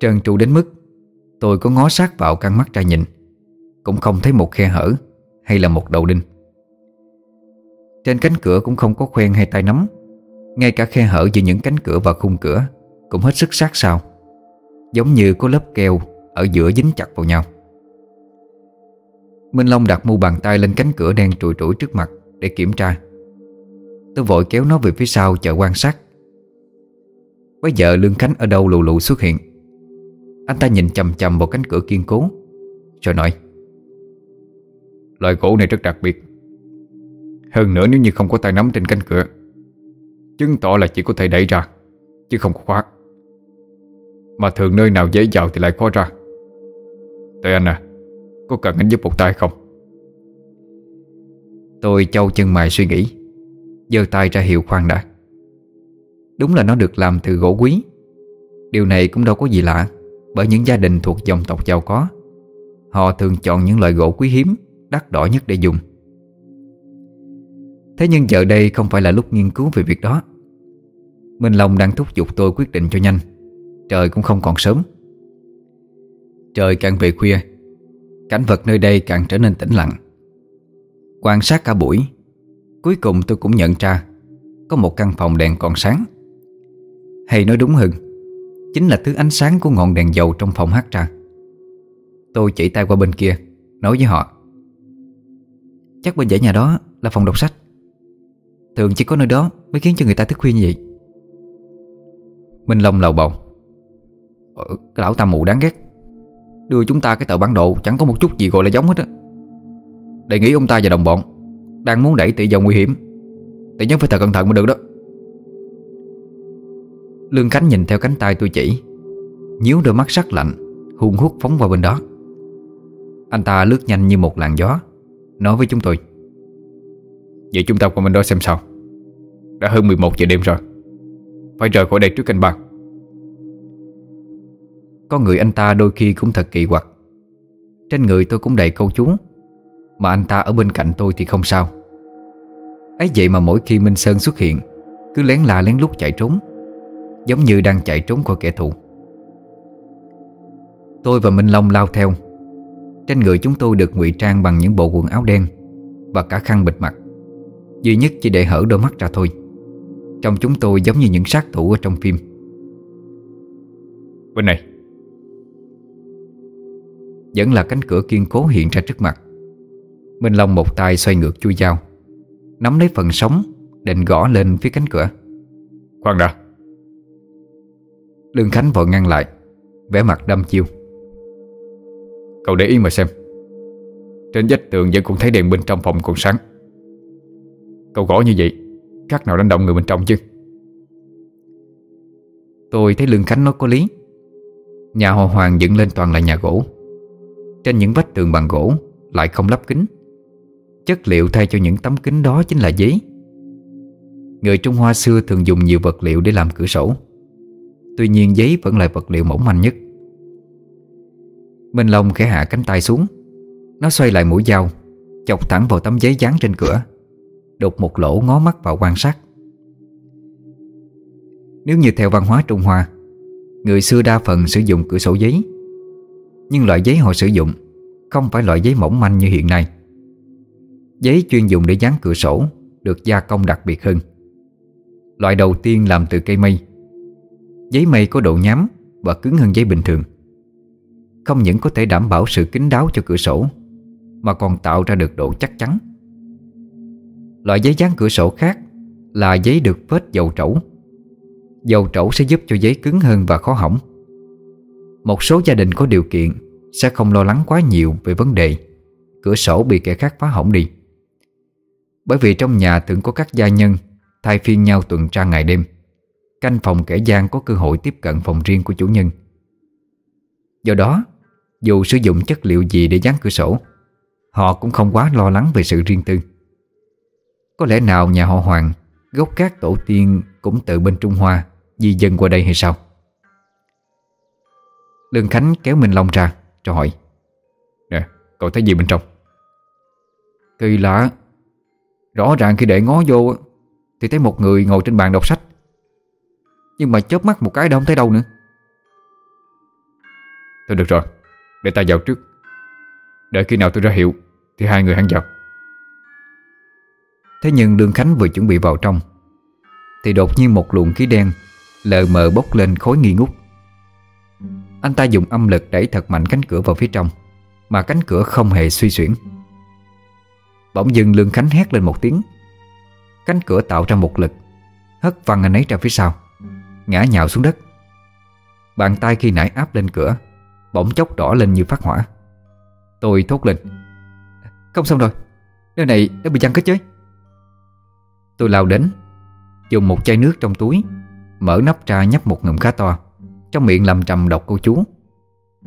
Trơn tru đến mức Tôi có ngó sát vào căn mắt ra nhìn, Cũng không thấy một khe hở Hay là một đầu đinh. Trên cánh cửa cũng không có khoen hay tay nắm, Ngay cả khe hở giữa những cánh cửa và khung cửa Cũng hết sức sát sao, Giống như có lớp keo ở giữa dính chặt vào nhau. Minh Long đặt mu bàn tay lên cánh cửa đen trùi trũi trước mặt Để kiểm tra. Tôi vội kéo nó về phía sau chờ quan sát. Bây giờ Lương Khánh ở đâu lù lù xuất hiện. Anh ta nhìn chầm chầm vào cánh cửa kiên cố, Rồi nói, Loại gỗ này rất đặc biệt. Hơn nữa nếu như không có tay nắm trên cánh cửa, Chứng tỏ là chỉ có thể đẩy ra, Chứ không có khóa. Mà thường nơi nào dễ vào thì lại khó ra. Tụi anh à? Có cần anh giúp một tay không? Tôi châu chân mày suy nghĩ, giơ tay ra hiệu khoan đã. Đúng là nó được làm từ gỗ quý. Điều này cũng đâu có gì lạ, Bởi những gia đình thuộc dòng tộc giàu có, Họ thường chọn những loại gỗ quý hiếm, Đắt đỏ nhất để dùng. Thế nhưng giờ đây không phải là lúc nghiên cứu về việc đó. Minh Long đang thúc giục tôi quyết định cho nhanh. Trời cũng không còn sớm. Trời càng về khuya, Cảnh vật nơi đây càng trở nên tĩnh lặng. Quan sát cả buổi, Cuối cùng tôi cũng nhận ra Có một căn phòng đèn còn sáng. Hay nói đúng hơn, Chính là thứ ánh sáng của ngọn đèn dầu trong phòng hát ra. Tôi chỉ tay qua bên kia, Nói với họ. Chắc bên dãy nhà đó là phòng đọc sách. Thường chỉ có nơi đó Mới khiến cho người ta thức khuya như vậy. Minh Long lầu bầu. Ờ, cái lão ta mù đáng ghét. Đưa chúng ta cái tờ bản đồ, Chẳng có một chút gì gọi là giống hết á. Đề nghị ông ta và đồng bọn đang muốn đẩy tỷ vào nguy hiểm. Tỷ nhớ phải thật cẩn thận mới được đó. Lương Khánh nhìn theo cánh tay tôi chỉ, Nhíu đôi mắt sắc lạnh Hùng hút phóng vào bên đó. Anh ta lướt nhanh như một làn gió, Nói với chúng tôi, Vậy chúng ta qua bên đó xem sao. Đã hơn 11 giờ đêm rồi. Phải rời khỏi đây trước canh bạc. Con người anh ta đôi khi cũng thật kỳ quặc. Trên người tôi cũng đầy câu chú, mà anh ta ở bên cạnh tôi thì không sao. Ấy vậy mà mỗi khi Minh Sơn xuất hiện, Cứ lén la lén lút chạy trốn, Giống như đang chạy trốn khỏi kẻ thù. Tôi và Minh Long lao theo. Trên người chúng tôi được ngụy trang bằng những bộ quần áo đen Và cả khăn bịt mặt. Duy nhất chỉ để hở đôi mắt ra thôi. Trong chúng tôi giống như những sát thủ ở trong phim. Bên này. Vẫn là cánh cửa kiên cố hiện ra trước mặt. Minh Long một tay xoay ngược chui dao Nắm lấy phần sống Định gõ lên phía cánh cửa. Khoan đã. Lương Khánh vội ngăn lại vẻ mặt đâm chiêu. Cậu để ý mà xem. Trên vách tường vẫn còn thấy đèn bên trong phòng còn sáng. Cậu gõ như vậy Khác nào đánh động người bên trong chứ? Tôi thấy Lương Khánh nói có lý. Nhà họ Hoàng dựng lên toàn là nhà gỗ trên những vách tường bằng gỗ Lại không lắp kính Chất liệu thay cho những tấm kính đó chính là giấy. Người Trung Hoa xưa thường dùng nhiều vật liệu để làm cửa sổ. Tuy nhiên giấy vẫn là vật liệu mỏng manh nhất. Minh Long khẽ hạ cánh tay xuống. Nó xoay lại mũi dao, Chọc thẳng vào tấm giấy dán trên cửa, Đột một lỗ ngó mắt vào quan sát. Nếu như theo văn hóa Trung Hoa, Người xưa đa phần sử dụng cửa sổ giấy. Nhưng loại giấy họ sử dụng Không phải loại giấy mỏng manh như hiện nay. Giấy chuyên dùng để dán cửa sổ Được gia công đặc biệt hơn. Loại đầu tiên làm từ cây mây. Giấy mây có độ nhám Và cứng hơn giấy bình thường. Không những có thể đảm bảo sự kín đáo cho cửa sổ, Mà còn tạo ra được độ chắc chắn. Loại giấy dán cửa sổ khác Là giấy được phết dầu trẩu. Dầu trẩu sẽ giúp cho giấy cứng hơn và khó hỏng. Một số gia đình có điều kiện Sẽ không lo lắng quá nhiều về vấn đề. Cửa sổ bị kẻ khác phá hỏng đi. Bởi vì trong nhà thường có các gia nhân, Thay phiên nhau tuần tra ngày đêm. Canh phòng kẻ gian có cơ hội tiếp cận phòng riêng của chủ nhân. Do đó, Dù sử dụng chất liệu gì để dán cửa sổ, Họ cũng không quá lo lắng về sự riêng tư. Có lẽ nào nhà họ Hoàng Gốc các tổ tiên cũng từ bên Trung Hoa, Di dân qua đây hay sao? Lương Khánh kéo Minh Long ra, Cho hỏi. Nè, cậu thấy gì bên trong? Kỳ lạ. Rõ ràng khi để ngó vô Thì thấy một người ngồi trên bàn đọc sách. Nhưng mà chớp mắt một cái đâu không thấy đâu nữa. Thôi được rồi, Để ta vào trước. Đợi khi nào tôi ra hiệu, Thì hai người hắn vào. Thế nhưng Lương Khánh vừa chuẩn bị vào trong, Thì đột nhiên một luồng khí đen Lờ mờ bốc lên khối nghi ngút. Anh ta dùng âm lực đẩy thật mạnh cánh cửa vào phía trong, Mà cánh cửa không hề suy xuyển. Bỗng dưng Lương Khánh hét lên một tiếng. Cánh cửa tạo ra một lực, Hất văng anh ấy ra phía sau, Ngã nhào xuống đất. Bàn tay khi nãy áp lên cửa, Bỗng chốc đỏ lên như phát hỏa. Tôi thốt lên, Không xong rồi, Nơi này đã bị chăn kết chứ? Tôi lao đến, Dùng một chai nước trong túi, Mở nắp ra nhấp một ngụm khá to. Trong miệng làm trầm đọc câu chú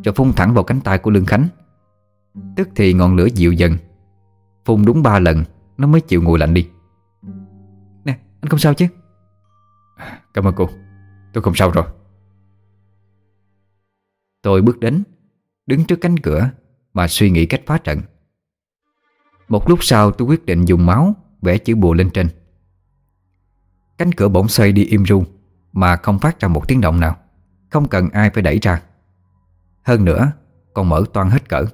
Rồi phun thẳng vào cánh tay của Lương Khánh. Tức thì ngọn lửa dịu dần Phun đúng ba lần Nó mới chịu ngồi lạnh đi. Nè anh không sao chứ? Cảm ơn cô Tôi không sao rồi. Tôi bước đến Đứng trước cánh cửa Mà suy nghĩ cách phá trận. Một lúc sau tôi quyết định dùng máu Vẽ chữ bùa lên trên. Cánh cửa bỗng xoay đi im ru Mà không phát ra một tiếng động nào không cần ai phải đẩy ra. Hơn nữa, còn mở toan hết cỡ.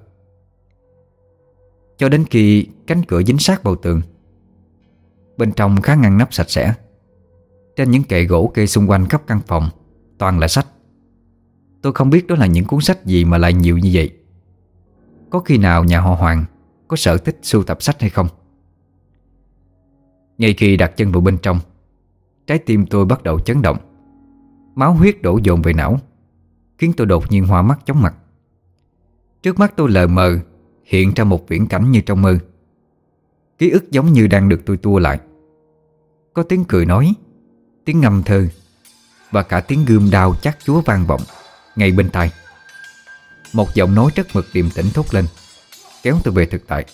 Cho đến khi cánh cửa dính sát vào tường, Bên trong khá ngăn nắp sạch sẽ. Trên những kệ gỗ kê xung quanh khắp căn phòng, Toàn là sách. Tôi không biết đó là những cuốn sách gì mà lại nhiều như vậy. Có khi nào nhà họ Hoàng Có sở thích sưu tập sách hay không? Ngay khi đặt chân vào bên trong, Trái tim tôi bắt đầu chấn động. Máu huyết đổ dồn về não, Khiến tôi đột nhiên hoa mắt chóng mặt. Trước mắt tôi lờ mờ, Hiện ra một viễn cảnh như trong mơ. Ký ức giống như đang được tôi tua lại. Có tiếng cười nói, Tiếng ngâm thơ, Và cả tiếng gươm đao chắc chúa vang vọng Ngay bên tai. Một giọng nói rất mực điềm tĩnh thốt lên, Kéo tôi về thực tại.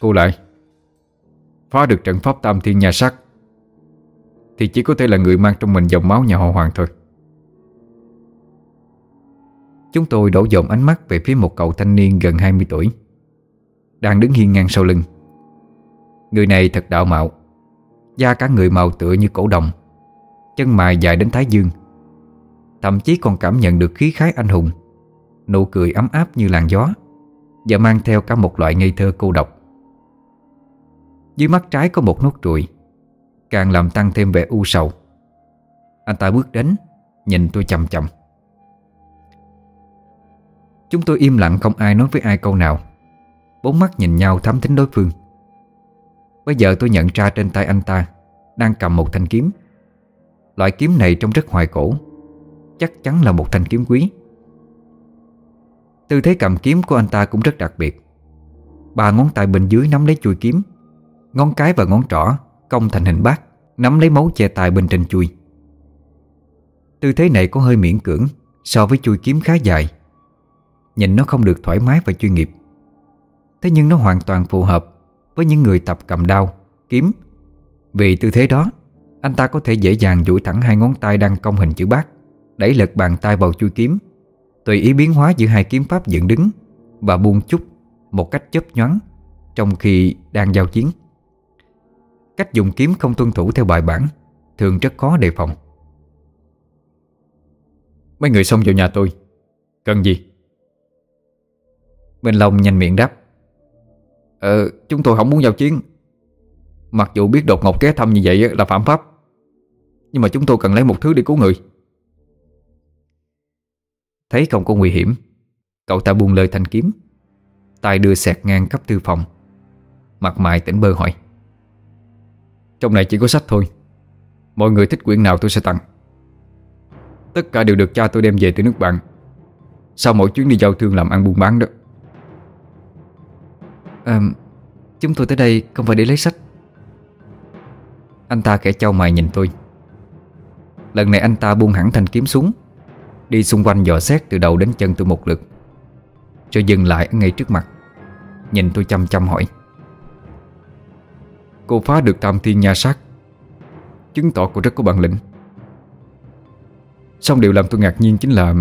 Cô lại, Phá được trận pháp tam thiên nhà sắc. Thì chỉ có thể là người mang trong mình dòng máu nhà họ Hoàng thôi. Chúng tôi đổ dồn ánh mắt về phía một cậu thanh niên gần 20 tuổi, Đang đứng hiên ngang sau lưng. Người này thật đạo mạo, Da cả người màu tựa như cổ đồng, Chân mài dài đến thái dương, Thậm chí còn cảm nhận được khí khái anh hùng, Nụ cười ấm áp như làn gió, Và mang theo cả một loại ngây thơ cô độc. Dưới mắt trái có một nốt ruồi Càng làm tăng thêm vẻ u sầu. Anh ta bước đến, Nhìn tôi chầm chậm Chúng tôi im lặng không ai nói với ai câu nào. Bốn mắt nhìn nhau thám thính đối phương. Bây giờ tôi nhận ra trên tay anh ta Đang cầm một thanh kiếm. Loại kiếm này trông rất hoài cổ, Chắc chắn là một thanh kiếm quý. Tư thế cầm kiếm của anh ta cũng rất đặc biệt. Ba ngón tay bên dưới nắm lấy chuôi kiếm, Ngón cái và ngón trỏ Cong thành hình bát Nắm lấy máu che tài bên trên chui. Tư thế này có hơi miễn cưỡng So với chui kiếm khá dài. Nhìn nó không được thoải mái và chuyên nghiệp. Thế nhưng nó hoàn toàn phù hợp Với những người tập cầm đao, kiếm. Vì tư thế đó Anh ta có thể dễ dàng duỗi thẳng hai ngón tay đang cong hình chữ bát Đẩy lật bàn tay vào chui kiếm. Tùy ý biến hóa giữa hai kiếm pháp dựng đứng Và buông chút Một cách chớp nhoáng Trong khi đang giao chiến. Cách dùng kiếm không tuân thủ theo bài bản, Thường rất khó đề phòng. Mấy người xông vào nhà tôi. Cần gì? Minh Long nhanh miệng đáp. Ờ chúng tôi không muốn giao chiến. Mặc dù biết đột ngột ghé thăm như vậy là phạm pháp. Nhưng mà chúng tôi cần lấy một thứ để cứu người. Thấy không có nguy hiểm, Cậu ta buông lời thanh kiếm. Tay đưa sẹt ngang cấp thư phòng. Mặt mày tỉnh bơ hỏi. Trong này chỉ có sách thôi. Mọi người thích quyển nào tôi sẽ tặng. Tất cả đều được cha tôi đem về từ nước bạn. Sau mỗi chuyến đi giao thương làm ăn buôn bán đó. À, Chúng tôi tới đây không phải để lấy sách. Anh ta kẻ trao mày nhìn tôi. Lần này anh ta buông hẳn thanh kiếm xuống Đi xung quanh dò xét từ đầu đến chân tôi một lượt Rồi dừng lại ngay trước mặt Nhìn tôi chăm chăm hỏi. Cô phá được tam thiên nha sát. Chứng tỏ cô rất có bản lĩnh. Xong điều làm tôi ngạc nhiên chính là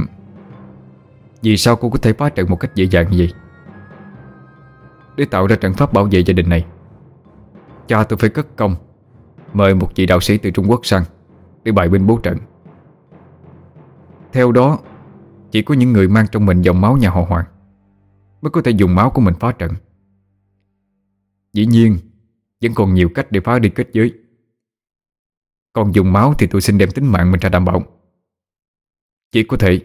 Vì sao cô có thể phá trận một cách dễ dàng như vậy? Để tạo ra trận pháp bảo vệ gia đình này, Cha tôi phải cất công Mời một vị đạo sĩ từ Trung Quốc sang Để bài binh bố trận. Theo đó, Chỉ có những người mang trong mình dòng máu nhà họ Hoàng Mới có thể dùng máu của mình phá trận. Dĩ nhiên vẫn còn nhiều cách để phá đi kết giới. Còn dùng máu thì tôi xin đem tính mạng mình ra đảm bảo. Chỉ có thể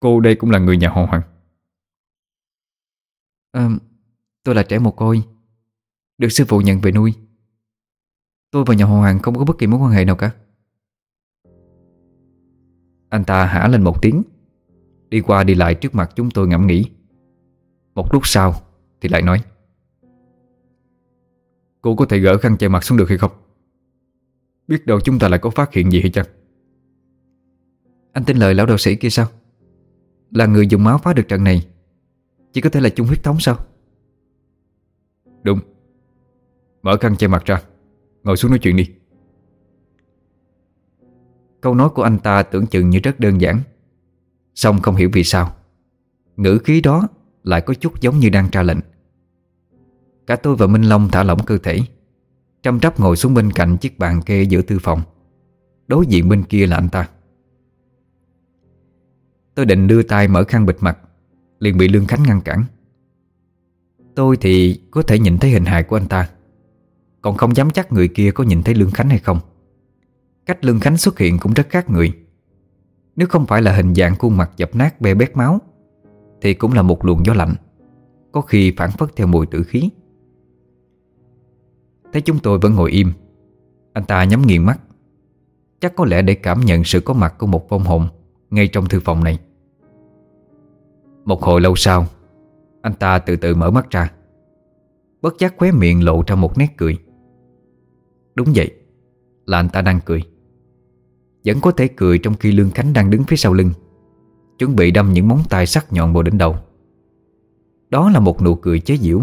Cô đây cũng là người nhà họ Hoàng. À, Tôi là trẻ mồ côi Được sư phụ nhận về nuôi. Tôi và nhà họ Hoàng không có bất kỳ mối quan hệ nào cả. Anh ta hả lên một tiếng Đi qua đi lại trước mặt chúng tôi ngẫm nghĩ. Một lúc sau Thì lại nói. Cô có thể gỡ khăn che mặt xuống được hay không? Biết đâu chúng ta lại có phát hiện gì hay chăng? Anh tin lời lão đạo sĩ kia sao? Là người dùng máu phá được trận này, Chỉ có thể là chung huyết thống sao? Đúng. Mở khăn che mặt ra. Ngồi xuống nói chuyện đi. Câu nói của anh ta tưởng chừng như rất đơn giản. Xong không hiểu vì sao. Ngữ khí đó lại có chút giống như đang tra lệnh. Cả tôi và Minh Long thả lỏng cơ thể Trăm trắp ngồi xuống bên cạnh chiếc bàn kê giữa thư phòng. Đối diện bên kia là anh ta. Tôi định đưa tay mở khăn bịt mặt, Liền bị Lương Khánh ngăn cản. Tôi thì có thể nhìn thấy hình hài của anh ta, Còn không dám chắc người kia có nhìn thấy Lương Khánh hay không. Cách Lương Khánh xuất hiện cũng rất khác người. Nếu không phải là hình dạng khuôn mặt dập nát bê bét máu, Thì cũng là một luồng gió lạnh, Có khi phản phất theo mùi tử khí. Thấy chúng tôi vẫn ngồi im. Anh ta nhắm nghiền mắt. Chắc có lẽ để cảm nhận sự có mặt của một vong hồn Ngay trong thư phòng này. Một hồi lâu sau, Anh ta từ từ mở mắt ra. Bất giác khóe miệng lộ ra một nét cười. Đúng vậy, Là anh ta đang cười. Vẫn có thể cười trong khi Lương Khánh đang đứng phía sau lưng, Chuẩn bị đâm những móng tay sắc nhọn vào đỉnh đầu. Đó là một nụ cười chế giễu.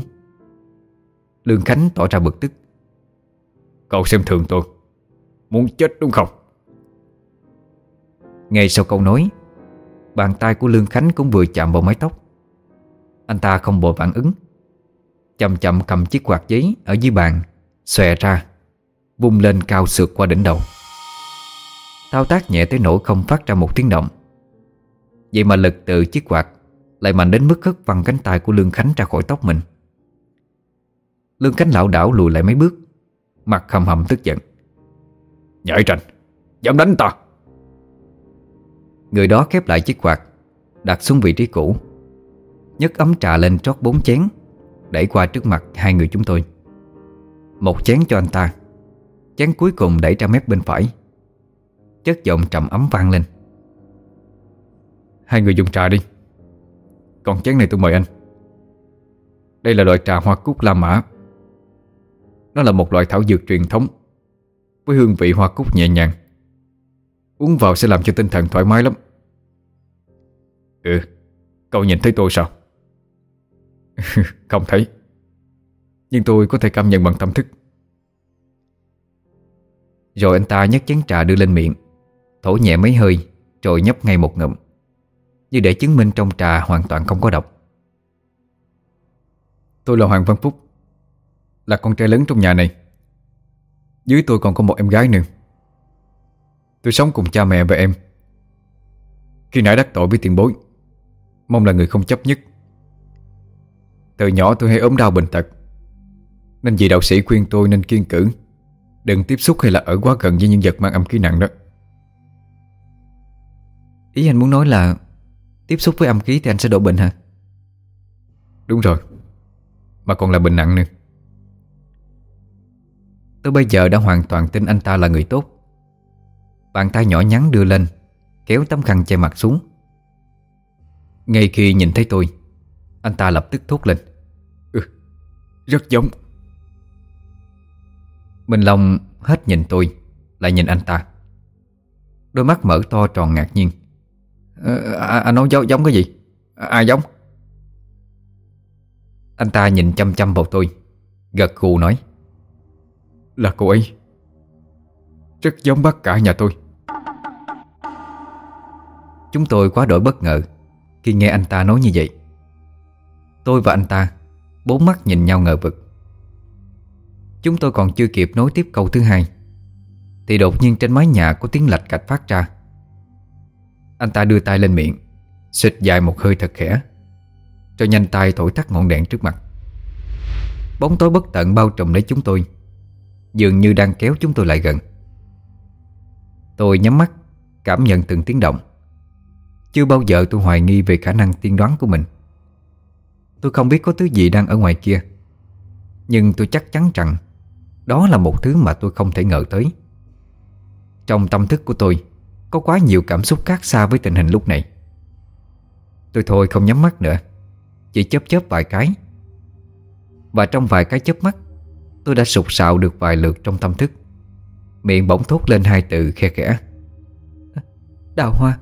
Lương Khánh tỏ ra bực tức. Cậu xem thường tôi. Muốn chết đúng không? Ngay sau câu nói, Bàn tay của Lương Khánh cũng vừa chạm vào mái tóc. Anh ta không bội phản ứng. Chậm chậm cầm chiếc quạt giấy Ở dưới bàn, Xòe ra, Vung lên cao sượt qua đỉnh đầu. Thao tác nhẹ tới nỗi không phát ra một tiếng động. Vậy mà lực từ chiếc quạt Lại mạnh đến mức hất văng cánh tay của Lương Khánh ra khỏi tóc mình. Lương Khánh lão đảo lùi lại mấy bước. Mặt hầm hầm tức giận. Nhảy tranh Dám đánh ta. Người đó khép lại chiếc quạt, Đặt xuống vị trí cũ. Nhấc ấm trà lên trót bốn chén, Đẩy qua trước mặt hai người chúng tôi. Một chén cho anh ta, Chén cuối cùng đẩy ra mép bên phải. Chất giọng trầm ấm vang lên. Hai người dùng trà đi, Còn chén này tôi mời anh. Đây là loại trà hoa cúc La Mã. Nó là một loại thảo dược truyền thống, Với hương vị hoa cúc nhẹ nhàng. Uống vào sẽ làm cho tinh thần thoải mái lắm. Ừ Cậu nhìn thấy tôi sao? Không thấy. Nhưng tôi có thể cảm nhận bằng tâm thức. Rồi anh ta nhấc chén trà đưa lên miệng, Thổ nhẹ mấy hơi, Rồi nhấp ngay một ngụm, Như để chứng minh trong trà hoàn toàn không có độc. Tôi là Hoàng Văn Phúc. Là con trai lớn trong nhà này. Dưới tôi còn có một em gái nữa. Tôi sống cùng cha mẹ và em. Khi nãy đắc tội với tiền bối Mong là người không chấp nhất. Từ nhỏ tôi hay ốm đau bệnh tật Nên vị đạo sĩ khuyên tôi nên kiên cử Đừng tiếp xúc hay là ở quá gần với những vật mang âm khí nặng đó. Ý anh muốn nói là Tiếp xúc với âm khí thì anh sẽ đổ bệnh hả? Đúng rồi Mà còn là bệnh nặng nữa Tôi bây giờ đã hoàn toàn tin anh ta là người tốt. Bàn tay nhỏ nhắn đưa lên Kéo tấm khăn che mặt xuống. Ngay khi nhìn thấy tôi Anh ta lập tức thốt lên. Ừ, Rất giống. Minh Long hết nhìn tôi Lại nhìn anh ta. Đôi mắt mở to tròn ngạc nhiên. Ờ, à, Anh nói giống, giống cái gì? À, ai giống? Anh ta nhìn chăm chăm vào tôi Gật gù nói. Là cô ấy. Rất giống bác cả nhà tôi. Chúng tôi quá đổi bất ngờ Khi nghe anh ta nói như vậy. Tôi và anh ta, Bốn mắt nhìn nhau ngờ vực. Chúng tôi còn chưa kịp nối tiếp câu thứ hai, Thì đột nhiên trên mái nhà có tiếng lạch cạch phát ra. Anh ta đưa tay lên miệng, Xịt dài một hơi thật khẽ, Rồi nhanh tay thổi tắt ngọn đèn trước mặt. Bóng tối bất tận bao trùm lấy chúng tôi. Dường như đang kéo chúng tôi lại gần. Tôi nhắm mắt, Cảm nhận từng tiếng động. Chưa bao giờ tôi hoài nghi về khả năng tiên đoán của mình. Tôi không biết có thứ gì đang ở ngoài kia, Nhưng tôi chắc chắn rằng Đó là một thứ mà tôi không thể ngờ tới. Trong tâm thức của tôi, Có quá nhiều cảm xúc khác xa với tình hình lúc này. Tôi thôi không nhắm mắt nữa, Chỉ chớp chớp vài cái. Và trong vài cái chớp mắt Tôi đã sụt sạo được vài lượt trong tâm thức. Miệng bỗng thốt lên hai từ khe khẽ. Đào hoa.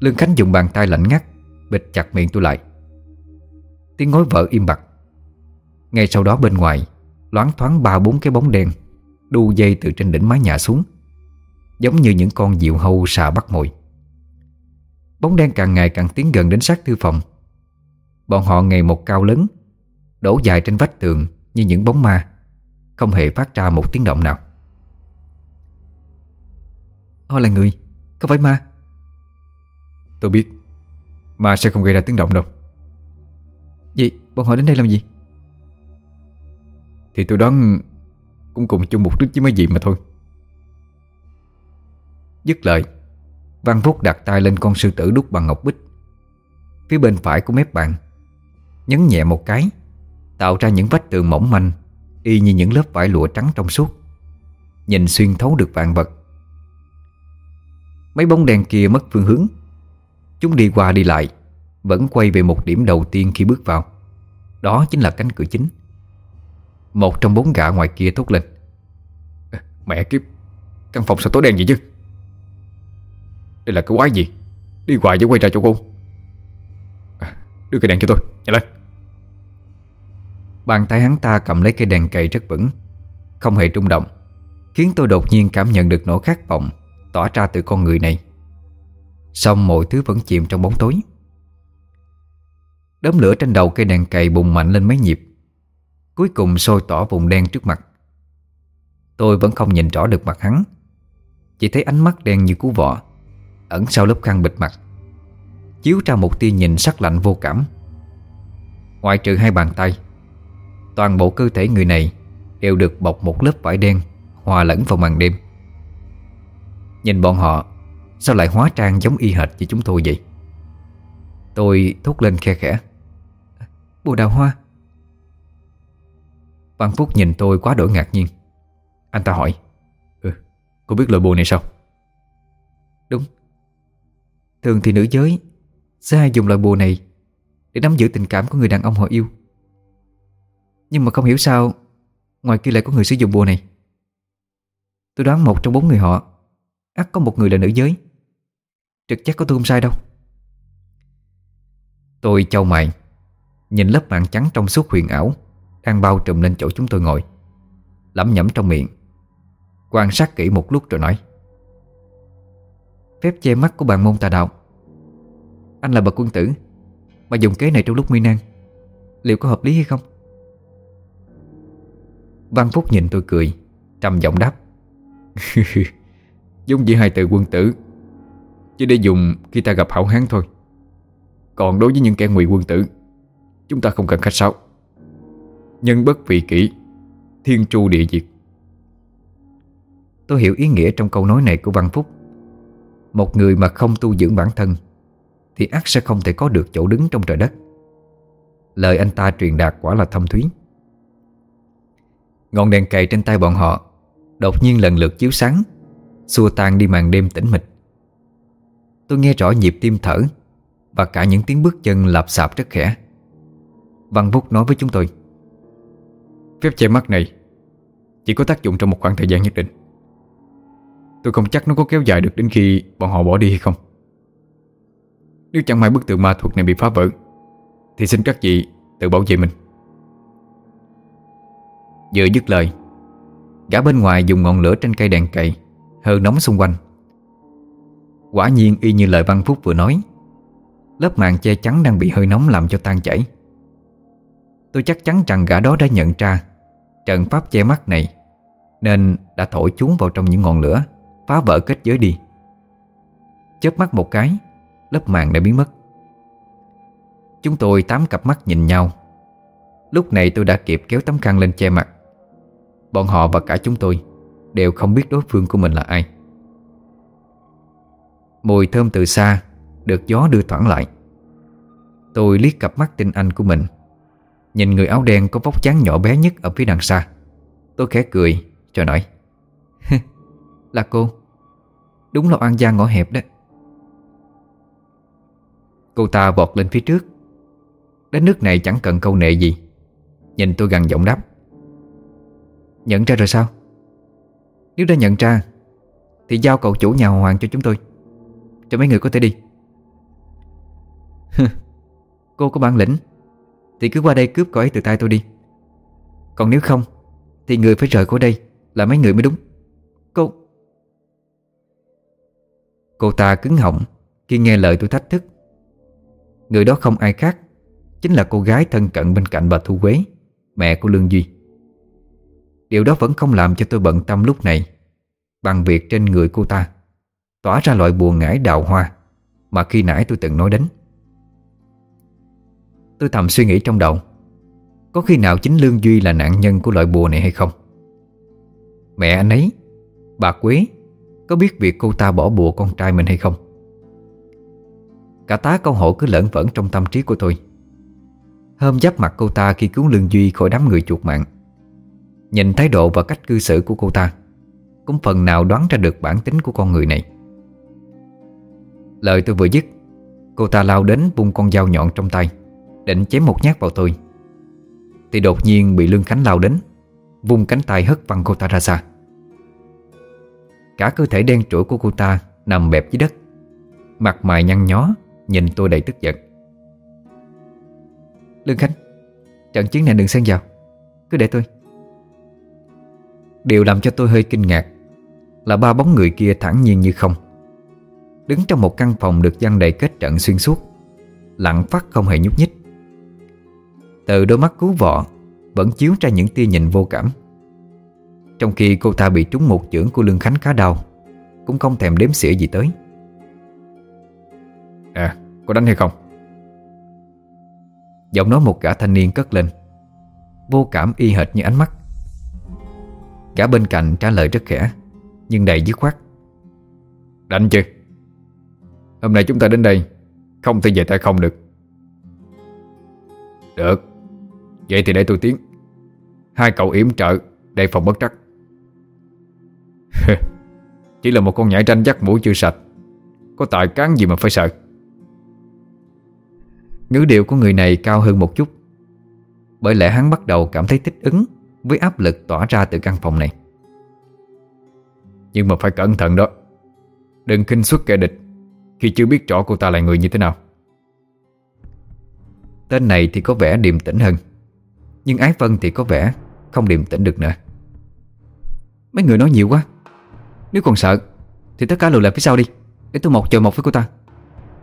Lương Khánh dùng bàn tay lạnh ngắt, Bịt chặt miệng tôi lại. Tiếng ngói vỡ im bặt. Ngay sau đó bên ngoài, Loáng thoáng ba bốn cái bóng đen, Đu dây từ trên đỉnh mái nhà xuống, Giống như những con diệu hâu xà bắt mồi. Bóng đen càng ngày càng tiến gần đến sát thư phòng. Bọn họ ngày một cao lớn Đổ dài trên vách tường Như những bóng ma Không hề phát ra một tiếng động nào. Họ là người Không phải ma? Tôi biết Ma sẽ không gây ra tiếng động đâu. Gì bọn họ đến đây làm gì? Thì tôi đoán Cũng cùng chung mục đích với mấy gì mà thôi. Dứt lời Văn Phúc đặt tay lên con sư tử đúc bằng ngọc bích. Phía bên phải của mép bàn Nhấn nhẹ một cái Tạo ra những vách tường mỏng manh Y như những lớp vải lụa trắng trong suốt. Nhìn xuyên thấu được vạn vật. Mấy bóng đèn kia mất phương hướng. Chúng đi qua đi lại Vẫn quay về một điểm đầu tiên khi bước vào. Đó chính là cánh cửa chính. Một trong bốn gã ngoài kia thốt lên. Mẹ kiếp Căn phòng sao tối đen vậy chứ? Đây là cái quái gì? Đi hoài chứ quay ra chỗ cô. À, Đưa cái đèn cho tôi Nhanh lên. Bàn tay hắn ta cầm lấy cây đèn cày rất vững, Không hề trung động, Khiến tôi đột nhiên cảm nhận được nỗi khát vọng Tỏa ra từ con người này. Xong mọi thứ vẫn chìm trong bóng tối. Đốm lửa trên đầu cây đèn cày bùng mạnh lên mấy nhịp, Cuối cùng sôi tỏ vùng đen trước mặt. Tôi vẫn không nhìn rõ được mặt hắn, Chỉ thấy ánh mắt đen như cú vọ, Ẩn sau lớp khăn bịt mặt, Chiếu ra một tia nhìn sắc lạnh vô cảm. Ngoại trừ hai bàn tay Toàn bộ cơ thể người này Đều được bọc một lớp vải đen Hòa lẫn vào màn đêm. Nhìn bọn họ Sao lại hóa trang giống y hệt như chúng tôi vậy? Tôi thốt lên khe khẽ. Bồ đào hoa. Văn Phúc nhìn tôi quá đổi ngạc nhiên. Anh ta hỏi Ừ, cô biết lời bùa này sao? Đúng. Thường thì nữ giới Sẽ hay dùng loại bùa này Để nắm giữ tình cảm của người đàn ông họ yêu. Nhưng mà không hiểu sao, Ngoài kia lại có người sử dụng bùa này. Tôi đoán một trong bốn người họ, ắt có một người là nữ giới. Trực chắc có tôi không sai đâu. Tôi châu mày, Nhìn lớp mạng trắng trong suốt huyền ảo, Đang bao trùm lên chỗ chúng tôi ngồi, Lẩm nhẩm trong miệng, Quan sát kỹ một lúc rồi nói. Phép che mắt của bạn môn tà đạo. Anh là bậc quân tử, Mà dùng kế này trong lúc nguy nan, Liệu có hợp lý hay không? Văn Phúc nhìn tôi cười, Trầm giọng đáp. "Dung chỉ hai từ quân tử, Chỉ để dùng khi ta gặp hảo hán thôi. Còn đối với những kẻ ngụy quân tử, Chúng ta không cần khách sáo. Nhân bất vị kỷ, Thiên tru địa diệt. Tôi hiểu ý nghĩa trong câu nói này của Văn Phúc. Một người mà không tu dưỡng bản thân, Thì ác sẽ không thể có được chỗ đứng trong trời đất. Lời anh ta truyền đạt quả là thâm thúy. Ngọn đèn cày trên tay bọn họ Đột nhiên lần lượt chiếu sáng, Xua tan đi màn đêm tĩnh mịch. Tôi nghe rõ nhịp tim thở Và cả những tiếng bước chân lạp xạp rất khẽ. Văn Phúc nói với chúng tôi, Phép che mắt này Chỉ có tác dụng trong một khoảng thời gian nhất định. Tôi không chắc nó có kéo dài được đến khi bọn họ bỏ đi hay không. Nếu chẳng may bức tượng ma thuật này bị phá vỡ, Thì xin các vị tự bảo vệ mình. Vừa dứt lời. Gã bên ngoài dùng ngọn lửa trên cây đèn cậy, Hơ nóng xung quanh. Quả nhiên y như lời Văn Phúc vừa nói, Lớp màn che chắn đang bị hơi nóng làm cho tan chảy. Tôi chắc chắn rằng gã đó đã nhận ra Trận pháp che mắt này, Nên đã thổi chúng vào trong những ngọn lửa, Phá vỡ kết giới đi. Chớp mắt một cái, Lớp màn đã biến mất. Chúng tôi tám cặp mắt nhìn nhau. Lúc này tôi đã kịp kéo tấm khăn lên che mặt. Bọn họ và cả chúng tôi Đều không biết đối phương của mình là ai. Mùi thơm từ xa Được gió đưa thoảng lại. Tôi liếc cặp mắt tinh anh của mình, Nhìn người áo đen có vóc dáng nhỏ bé nhất Ở phía đằng xa. Tôi khẽ cười cho nói Là cô. Đúng là oan gia ngõ hẹp đó. Cô ta vọt lên phía trước. Đến nước này chẳng cần câu nệ gì. Nhìn tôi gần giọng đáp Nhận ra rồi sao? Nếu đã nhận ra, Thì giao cậu chủ nhà hoàng cho chúng tôi, Cho mấy người có thể đi. Cô có bản lĩnh, Thì cứ qua đây cướp cậu ấy từ tay tôi đi. Còn nếu không, Thì người phải rời khỏi đây Là mấy người mới đúng. Cô Cô ta cứng họng Khi nghe lời tôi thách thức. Người đó không ai khác, Chính là cô gái thân cận bên cạnh bà Thu Quế Mẹ của Lương Duy. Điều đó vẫn không làm cho tôi bận tâm lúc này. Bằng việc trên người cô ta, Tỏa ra loại buồn ngải đào hoa Mà khi nãy tôi từng nói đến. Tôi thầm suy nghĩ trong đầu, Có khi nào chính Lương Duy là nạn nhân của loại bùa này hay không? Mẹ anh ấy, Bà Quế, Có biết việc cô ta bỏ bùa con trai mình hay không? Cả tá câu hỏi cứ lẫn vẫn trong tâm trí của tôi. Hôm giáp mặt cô ta khi cứu Lương Duy khỏi đám người chuột mạng Nhìn thái độ và cách cư xử của cô ta, Cũng phần nào đoán ra được bản tính của con người này. Lời tôi vừa dứt, Cô ta lao đến vung con dao nhọn trong tay, Định chém một nhát vào tôi. Thì đột nhiên bị Lương Khánh lao đến, Vung cánh tay hất văng cô ta ra xa. Cả cơ thể đen trũi của cô ta Nằm bẹp dưới đất, Mặt mày nhăn nhó, Nhìn tôi đầy tức giận. Lương Khánh, Trận chiến này đừng xen vào, Cứ để tôi. Điều làm cho tôi hơi kinh ngạc. Là ba bóng người kia thẳng nhiên như không. Đứng trong một căn phòng được gian đầy kết trận xuyên suốt Lặng phát không hề nhúc nhích. Từ đôi mắt cứu vọ Vẫn chiếu ra những tia nhìn vô cảm. Trong khi cô ta bị trúng một chưởng của Lương Khánh khá đau Cũng không thèm đếm xỉa gì tới. À, có đánh hay không? Giọng nói một gã thanh niên cất lên Vô cảm y hệt như ánh mắt. Gã bên cạnh trả lời rất khẽ, Nhưng đầy dứt khoát. Đánh chứ. Hôm nay chúng ta đến đây, Không thể về tay không được. Được. Vậy thì để tôi tiến. Hai cậu yểm trợ Đề phòng bất trắc. Chỉ là một con nhảy tranh dắt mũi chưa sạch. Có tài cán gì mà phải sợ? Ngữ điệu của người này cao hơn một chút. Bởi lẽ hắn bắt đầu cảm thấy thích ứng. Với áp lực tỏa ra từ căn phòng này. Nhưng mà phải cẩn thận đó. Đừng khinh suất kẻ địch Khi chưa biết rõ cô ta là người như thế nào. Tên này thì có vẻ điềm tĩnh hơn, Nhưng Ái Vân thì có vẻ Không điềm tĩnh được nữa. Mấy người nói nhiều quá. Nếu còn sợ, Thì tất cả lùi lại phía sau đi, Để tôi một chờ một với cô ta.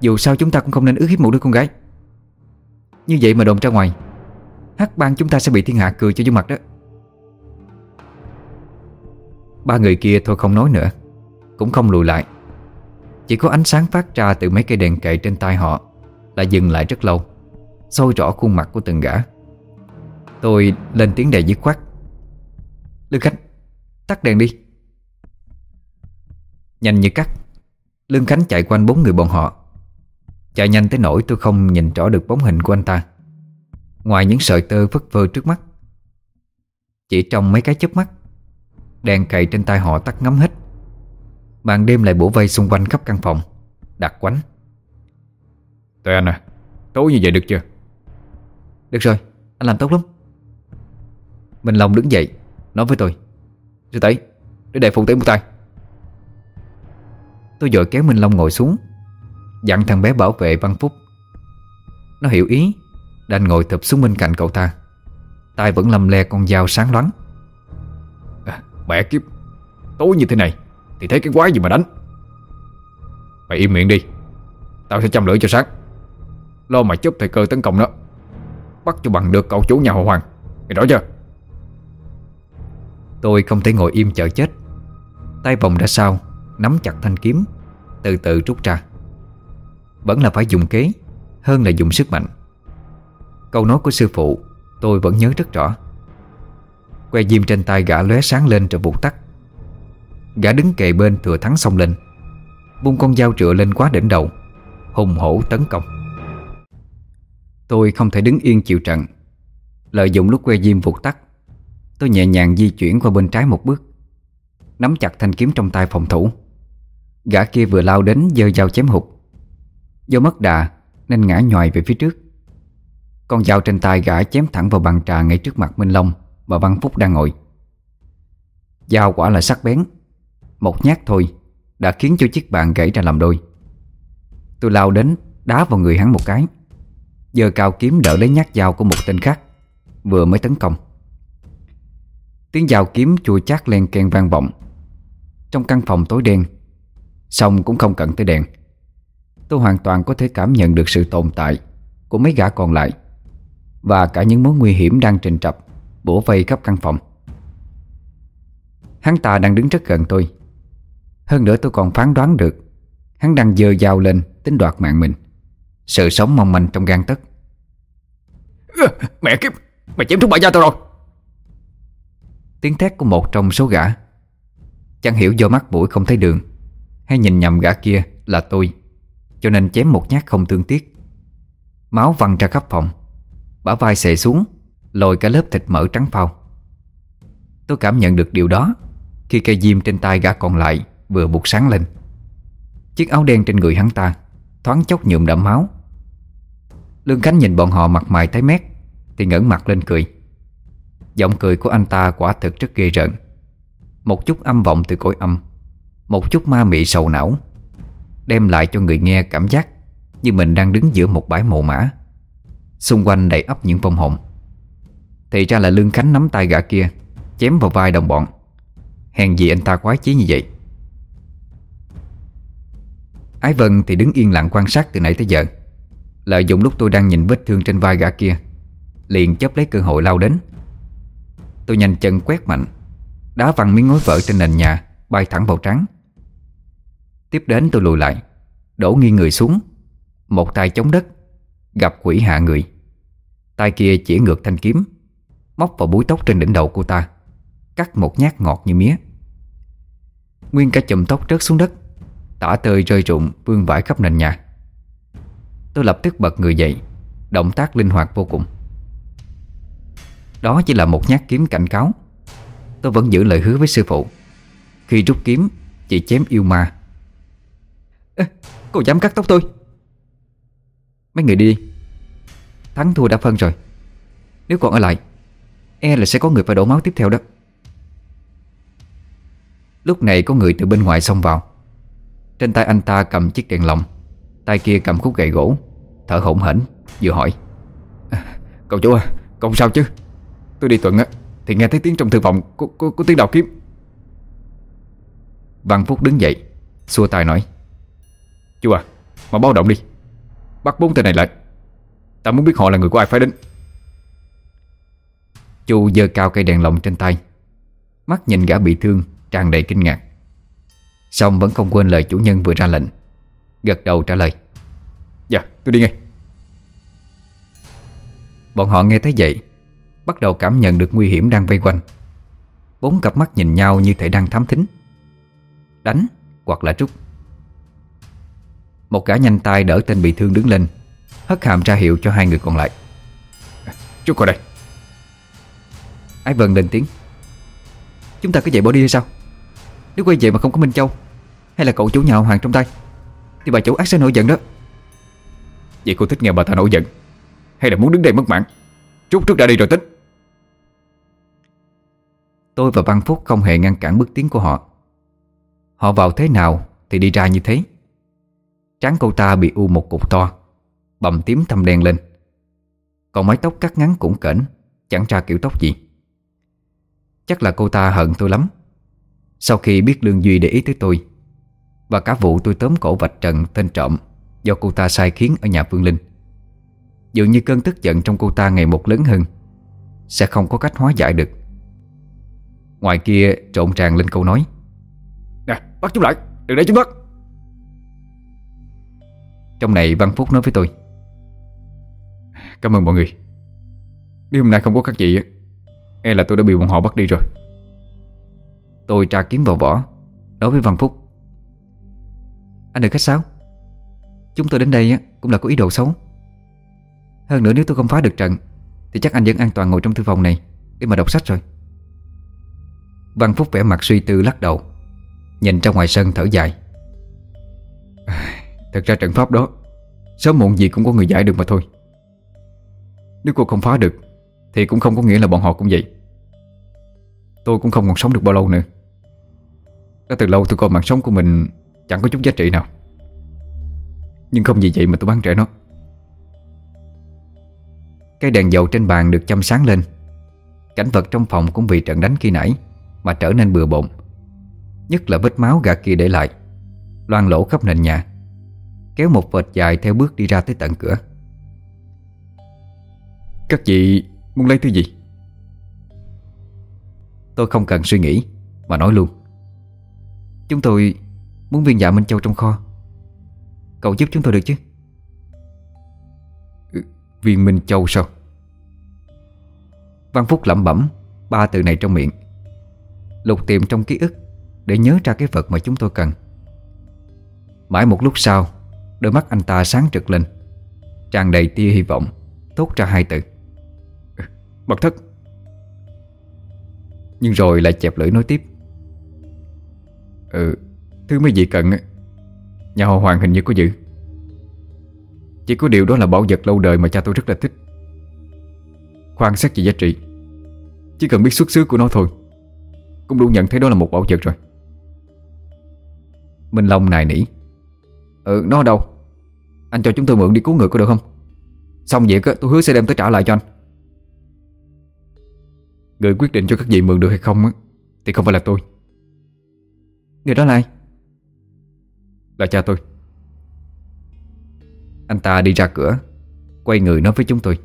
Dù sao chúng ta cũng không nên ước hiếp một đứa con gái. Như vậy mà đồn ra ngoài, Hắc bang chúng ta sẽ bị thiên hạ cười cho vô mặt đó. Ba người kia thôi không nói nữa. Cũng không lùi lại. Chỉ có ánh sáng phát ra từ mấy cây đèn kệ trên tay họ Là dừng lại rất lâu, soi rõ khuôn mặt của từng gã. Tôi lên tiếng đầy dứt khoát. Lương Khánh, Tắt đèn đi. Nhanh như cắt, Lương Khánh chạy quanh bốn người bọn họ. Chạy nhanh tới nỗi tôi không nhìn rõ được bóng hình của anh ta. Ngoài những sợi tơ phất phơ trước mắt, Chỉ trong mấy cái chớp mắt Đèn cày trên tay họ tắt ngấm hết. Màn đêm lại bổ vây xung quanh khắp căn phòng. Đặt quánh. Tụi anh à Tối như vậy được chưa? Được rồi Anh làm tốt lắm. Minh Long đứng dậy Nói với tôi. Sư Tẩy Để đại phụ tới một tay. Tôi dội kéo Minh Long ngồi xuống Dặn thằng bé bảo vệ Văn Phúc. Nó hiểu ý Đành ngồi thụp xuống bên cạnh cậu ta. Tay vẫn lầm le con dao sáng loáng Mẹ kiếp. Tối như thế này Thì thấy cái quái gì mà đánh? Mày im miệng đi, Tao sẽ chăm lửa cho sáng Lo mà chớp thời cơ tấn công nó, Bắt cho bằng được cậu chủ nhà họ Hoàng. Mày rõ chưa? Tôi không thể ngồi im chờ chết. Tay vòng ra sau, Nắm chặt thanh kiếm, Từ từ rút ra. Vẫn là phải dùng kế, Hơn là dùng sức mạnh. Câu nói của sư phụ, Tôi vẫn nhớ rất rõ. Que diêm trên tay gã lóe sáng lên rồi vụt tắt. Gã đứng kề bên thừa thắng xông lên. Bung con dao trựa lên quá đỉnh đầu, Hùng hổ tấn công. Tôi không thể đứng yên chịu trận. Lợi dụng lúc que diêm vụt tắt, Tôi nhẹ nhàng di chuyển qua bên trái một bước, Nắm chặt thanh kiếm trong tay phòng thủ. Gã kia vừa lao đến giơ dao chém hụt. Do mất đà Nên ngã nhòi về phía trước. Con dao trên tay gã chém thẳng vào bàn trà Ngay trước mặt Minh Long mà Văn Phúc đang ngồi. Dao quả là sắc bén. Một nhát thôi Đã khiến cho chiếc bàn gãy ra làm đôi. Tôi lao đến, Đá vào người hắn một cái. Giờ cao kiếm đỡ lấy nhát dao của một tên khác, Vừa mới tấn công. Tiếng dao kiếm chua chát len ken vang vọng. Trong căn phòng tối đen Xong cũng không cần tới đèn. Tôi hoàn toàn có thể cảm nhận được sự tồn tại Của mấy gã còn lại Và cả những mối nguy hiểm đang trình trập. Bổ vây khắp căn phòng. Hắn ta đang đứng rất gần tôi. Hơn nữa tôi còn phán đoán được Hắn đang dơ dao lên tính đoạt mạng mình. Sự sống mong manh trong gan tất Mẹ kiếp Mày chém trúng bà da tao rồi. Tiếng thét của một trong số gã. Chẳng hiểu do mắt mũi không thấy đường Hay nhìn nhầm gã kia là tôi Cho nên chém một nhát không thương tiếc. Máu văng ra khắp phòng Bả vai xệ xuống Lồi cả lớp thịt mỡ trắng phao. Tôi cảm nhận được điều đó Khi cây diêm trên tay gã còn lại Vừa buộc sáng lên. Chiếc áo đen trên người hắn ta Thoáng chốc nhuộm đẫm máu. Lương Khánh nhìn bọn họ mặt mày tái mét, Thì ngẩng mặt lên cười. Giọng cười của anh ta quả thực rất ghê rợn. Một chút âm vọng từ cõi âm, Một chút ma mị sầu não, Đem lại cho người nghe cảm giác Như mình đang đứng giữa một bãi mồ mã Xung quanh đầy ấp những vong hồn. Thì ra là Lương Khánh nắm tay gã kia, Chém vào vai đồng bọn. Hèn gì anh ta quái chí như vậy? Ái Vân thì đứng yên lặng quan sát từ nãy tới giờ. Lợi dụng lúc tôi đang nhìn vết thương trên vai gã kia, Liền chấp lấy cơ hội lao đến. Tôi nhanh chân quét mạnh, Đá văng miếng ngói vỡ trên nền nhà, Bay thẳng vào trắng Tiếp đến tôi lùi lại, Đổ nghiêng người xuống. Một tay chống đất, Gặp quỷ hạ người. Tay kia chỉ ngược thanh kiếm. Móc vào búi tóc trên đỉnh đầu cô ta Cắt một nhát ngọt như mía. Nguyên cả chùm tóc rớt xuống đất Tả tơi rơi rụng vương vãi khắp nền nhà. Tôi lập tức bật người dậy Động tác linh hoạt vô cùng. Đó chỉ là một nhát kiếm cảnh cáo. Tôi vẫn giữ lời hứa với sư phụ. Khi rút kiếm Chỉ chém yêu ma. Ê, Cô dám cắt tóc tôi. Mấy người đi. Thắng thua đã phân rồi. Nếu còn ở lại E là sẽ có người phải đổ máu tiếp theo đó. Lúc này có người từ bên ngoài xông vào. Trên tay anh ta cầm chiếc đèn lồng Tay kia cầm khúc gậy gỗ Thở hổn hển vừa hỏi. À, Cậu chủ à, cậu sao chứ? Tôi đi tuần á Thì nghe thấy tiếng trong thư phòng Có, có, có tiếng đào kiếm. Văn Phúc đứng dậy Xua tay nói. Chú à mà báo động đi. Bắt bốn tên này lại. Ta muốn biết họ là người của ai phải đến. Chu giơ cao cây đèn lồng trên tay. Mắt nhìn gã bị thương tràn đầy kinh ngạc. Xong vẫn không quên lời chủ nhân vừa ra lệnh. Gật đầu trả lời. Dạ tôi đi ngay. Bọn họ nghe thấy vậy Bắt đầu cảm nhận được nguy hiểm đang vây quanh. Bốn cặp mắt nhìn nhau như thể đang thám thính. Đánh hoặc là trút. Một gã nhanh tay đỡ tên bị thương đứng lên Hất hàm ra hiệu cho hai người còn lại. Chút coi đây Ái Vân lên tiếng. Chúng ta cứ vậy bỏ đi hay sao? Nếu quay về mà không có Minh Châu Hay là cậu chủ nhà Hoàng trong tay Thì bà chủ ác sẽ nổi giận đó. Vậy cô thích nghe bà ta nổi giận Hay là muốn đứng đây mất mạng? Rút trước đã đi rồi tính. Tôi và Văn Phúc không hề ngăn cản bước tiến của họ. Họ vào thế nào Thì đi ra như thế. Trán cô ta bị u một cục to Bầm tím thâm đen lên. Còn mái tóc cắt ngắn cũng cẩn Chẳng ra kiểu tóc gì Chắc là cô ta hận tôi lắm. Sau khi biết Lương Duy để ý tới tôi Và cả vụ tôi tóm cổ vạch trần tên trộm Do cô ta sai khiến ở nhà Phương Linh Dường như cơn tức giận trong cô ta ngày một lớn hơn Sẽ không có cách hóa giải được. Ngoài kia trộn tràn lên câu nói. Nè bắt chúng lại Đừng để chúng bắt. Trong này Văn Phúc nói với tôi. Cảm ơn mọi người. Nếu hôm nay không có các chị E là tôi đã bị bọn họ bắt đi rồi. Tôi tra kiếm vào vỏ, Nói với Văn Phúc. Anh đừng khách sáo. Chúng tôi đến đây cũng là có ý đồ xấu. Hơn nữa nếu tôi không phá được trận, Thì chắc anh vẫn an toàn ngồi trong thư phòng này Để mà đọc sách rồi. Văn Phúc vẻ mặt suy tư lắc đầu, Nhìn ra ngoài sân thở dài. Thật ra trận pháp đó, Sớm muộn gì cũng có người giải được mà thôi. Nếu cô không phá được, Thì cũng không có nghĩa là bọn họ cũng vậy. Tôi cũng không còn sống được bao lâu nữa. Đã từ lâu tôi coi mạng sống của mình Chẳng có chút giá trị nào. Nhưng không vì vậy mà tôi bán rẻ nó. Cái đèn dầu trên bàn được châm sáng lên. Cảnh vật trong phòng cũng vì trận đánh khi nãy Mà trở nên bừa bộn. Nhất là vết máu gà kia để lại Loan lỗ khắp nền nhà, Kéo một vệt dài theo bước đi ra tới tận cửa. Các chị muốn lấy thứ gì? Tôi không cần suy nghĩ, Mà nói luôn. Chúng tôi muốn viên dạ Minh Châu trong kho. Cậu giúp chúng tôi được chứ? Ừ, viên Minh Châu sao? Văn Phúc lẩm bẩm Ba từ này trong miệng. Lục tìm trong ký ức Để nhớ ra cái vật mà chúng tôi cần. Mãi một lúc sau, Đôi mắt anh ta sáng trực lên. Tràn đầy tia hy vọng, Thốt ra hai từ. Mật thất nhưng rồi lại chẹp lưỡi nói tiếp. Ừ Thứ mấy vị cần Nhà họ Hoàng hình như có giữ. Chỉ có điều đó là bảo vật lâu đời mà cha tôi rất là thích. Khoan xét về giá trị. Chỉ cần biết xuất xứ của nó thôi, Cũng đủ nhận thấy đó là một bảo vật rồi. Minh Long nài nỉ. Ừ nó đâu? Anh cho chúng tôi mượn đi cứu người có được không? Xong việc tôi hứa sẽ đem tới trả lại cho anh. Người quyết định cho các vị mượn được hay không Thì không phải là tôi. Người đó là ai? Là cha tôi. Anh ta đi ra cửa Quay người nói với chúng tôi.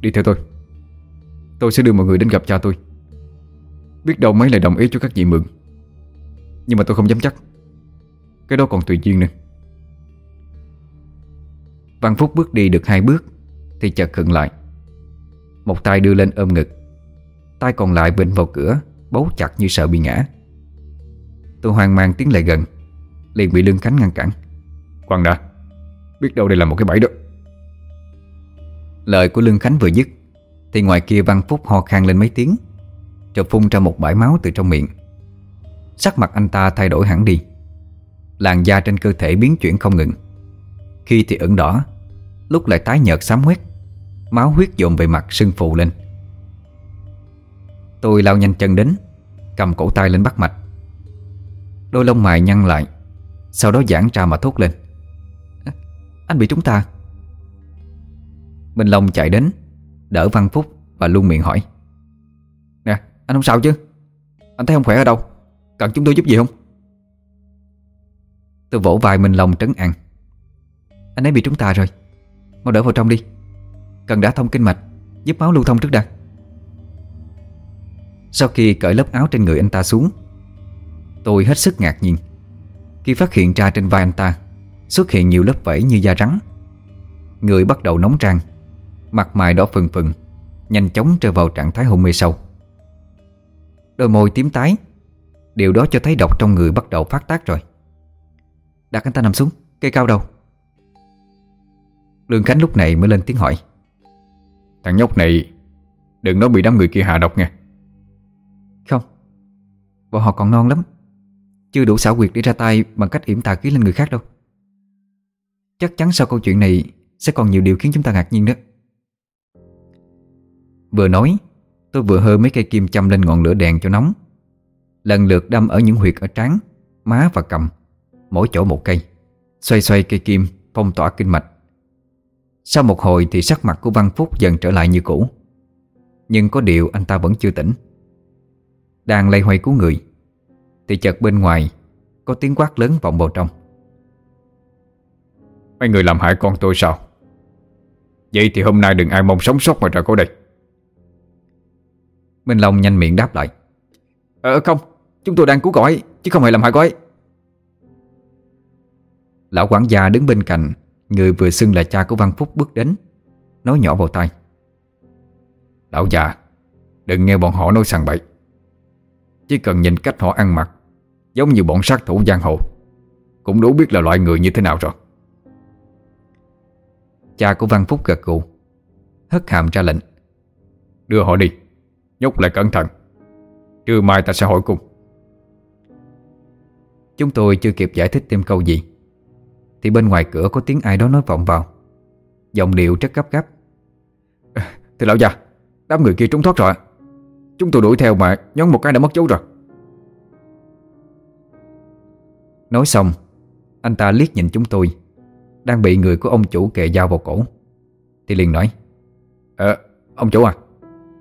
Đi theo tôi. Tôi sẽ đưa mọi người đến gặp cha tôi. Biết đâu mấy lại đồng ý cho các vị mượn. Nhưng mà tôi không dám chắc. Cái đó còn tùy duyên nữa. Văn Phúc bước đi được hai bước Thì chợt khựng lại. Một tay đưa lên ôm ngực Tay còn lại bệnh vào cửa, Bấu chặt như sợ bị ngã. Tôi hoang mang tiến lại gần, Liền bị Lương Khánh ngăn cản. Khoan đã Biết đâu đây là một cái bẫy đó. Lời của Lương Khánh vừa dứt, Thì ngoài kia Văn Phúc ho khan lên mấy tiếng, Rồi phun ra một bãi máu từ trong miệng. Sắc mặt anh ta thay đổi hẳn đi. Làn da trên cơ thể biến chuyển không ngừng. Khi thì ửng đỏ, Lúc lại tái nhợt xám huyết Máu huyết dồn về mặt sưng phù lên. Tôi lao nhanh chân đến, Cầm cổ tay lên bắt mạch. Đôi lông mày nhăn lại, Sau đó giãn ra mà thốt lên. Anh bị trúng ta? Minh Long chạy đến, Đỡ Văn Phúc và luôn miệng hỏi. Nè, anh không sao chứ? Anh thấy không khỏe ở đâu? Cần chúng tôi giúp gì không? Tôi vỗ vai Minh Long trấn an. Anh ấy bị trúng ta rồi. Mau đỡ vào trong đi. Cần đã thông kinh mạch, Giúp máu lưu thông trước đã. Sau khi cởi lớp áo trên người anh ta xuống, Tôi hết sức ngạc nhiên. Khi phát hiện ra trên vai anh ta Xuất hiện nhiều lớp vẫy như da rắn, Người bắt đầu nóng trang Mặt mày đỏ phừng phừng, Nhanh chóng rơi vào trạng thái hôn mê sâu. Đôi môi tím tái, Điều đó cho thấy độc trong người bắt đầu phát tác rồi. Đặt anh ta nằm xuống Cây cao đâu? Lương Khánh lúc này mới lên tiếng hỏi. Thằng nhóc này, Đừng nói bị đám người kia hạ độc nha. Bọn họ còn non lắm. Chưa đủ xảo quyệt để ra tay Bằng cách yểm tà khí lên người khác đâu. Chắc chắn sau câu chuyện này Sẽ còn nhiều điều khiến chúng ta ngạc nhiên đó. Vừa nói, Tôi vừa hơ mấy cây kim châm lên ngọn lửa đèn cho nóng. Lần lượt đâm ở những huyệt ở trán, Má và cầm, Mỗi chỗ một cây. Xoay xoay cây kim, phong tỏa kinh mạch. Sau một hồi thì sắc mặt của Văn Phúc dần trở lại như cũ. Nhưng có điều anh ta vẫn chưa tỉnh. Đang lay hoay cứu người. Thì chợt bên ngoài Có tiếng quát lớn vọng vào trong. Mấy người làm hại con tôi sao? Vậy thì hôm nay đừng ai mong sống sót mà ra khỏi đây. Minh Long nhanh miệng đáp lại. Ờ không Chúng tôi đang cứu ấy Chứ không hề làm hại cô ấy. Lão quản gia đứng bên cạnh Người vừa xưng là cha của Văn Phúc bước đến Nói nhỏ vào tay Lão già Đừng nghe bọn họ nói sằng bậy chỉ cần nhìn cách họ ăn mặc, Giống như bọn sát thủ giang hồ, Cũng đủ biết là loại người như thế nào rồi. Cha của Văn Phúc gật gù, Hất hàm ra lệnh, Đưa họ đi Nhúc lại cẩn thận, Trưa mai ta sẽ hỏi cùng. Chúng tôi chưa kịp giải thích thêm câu gì, Thì bên ngoài cửa có tiếng ai đó nói vọng vào. Giọng điệu rất gấp gáp. Thì lão già, Đám người kia trốn thoát rồi Chúng tôi đuổi theo mà nhón một cái đã mất dấu rồi. Nói xong Anh ta liếc nhìn chúng tôi Đang bị người của ông chủ kề dao vào cổ. Thì liền nói Ờ ông chủ à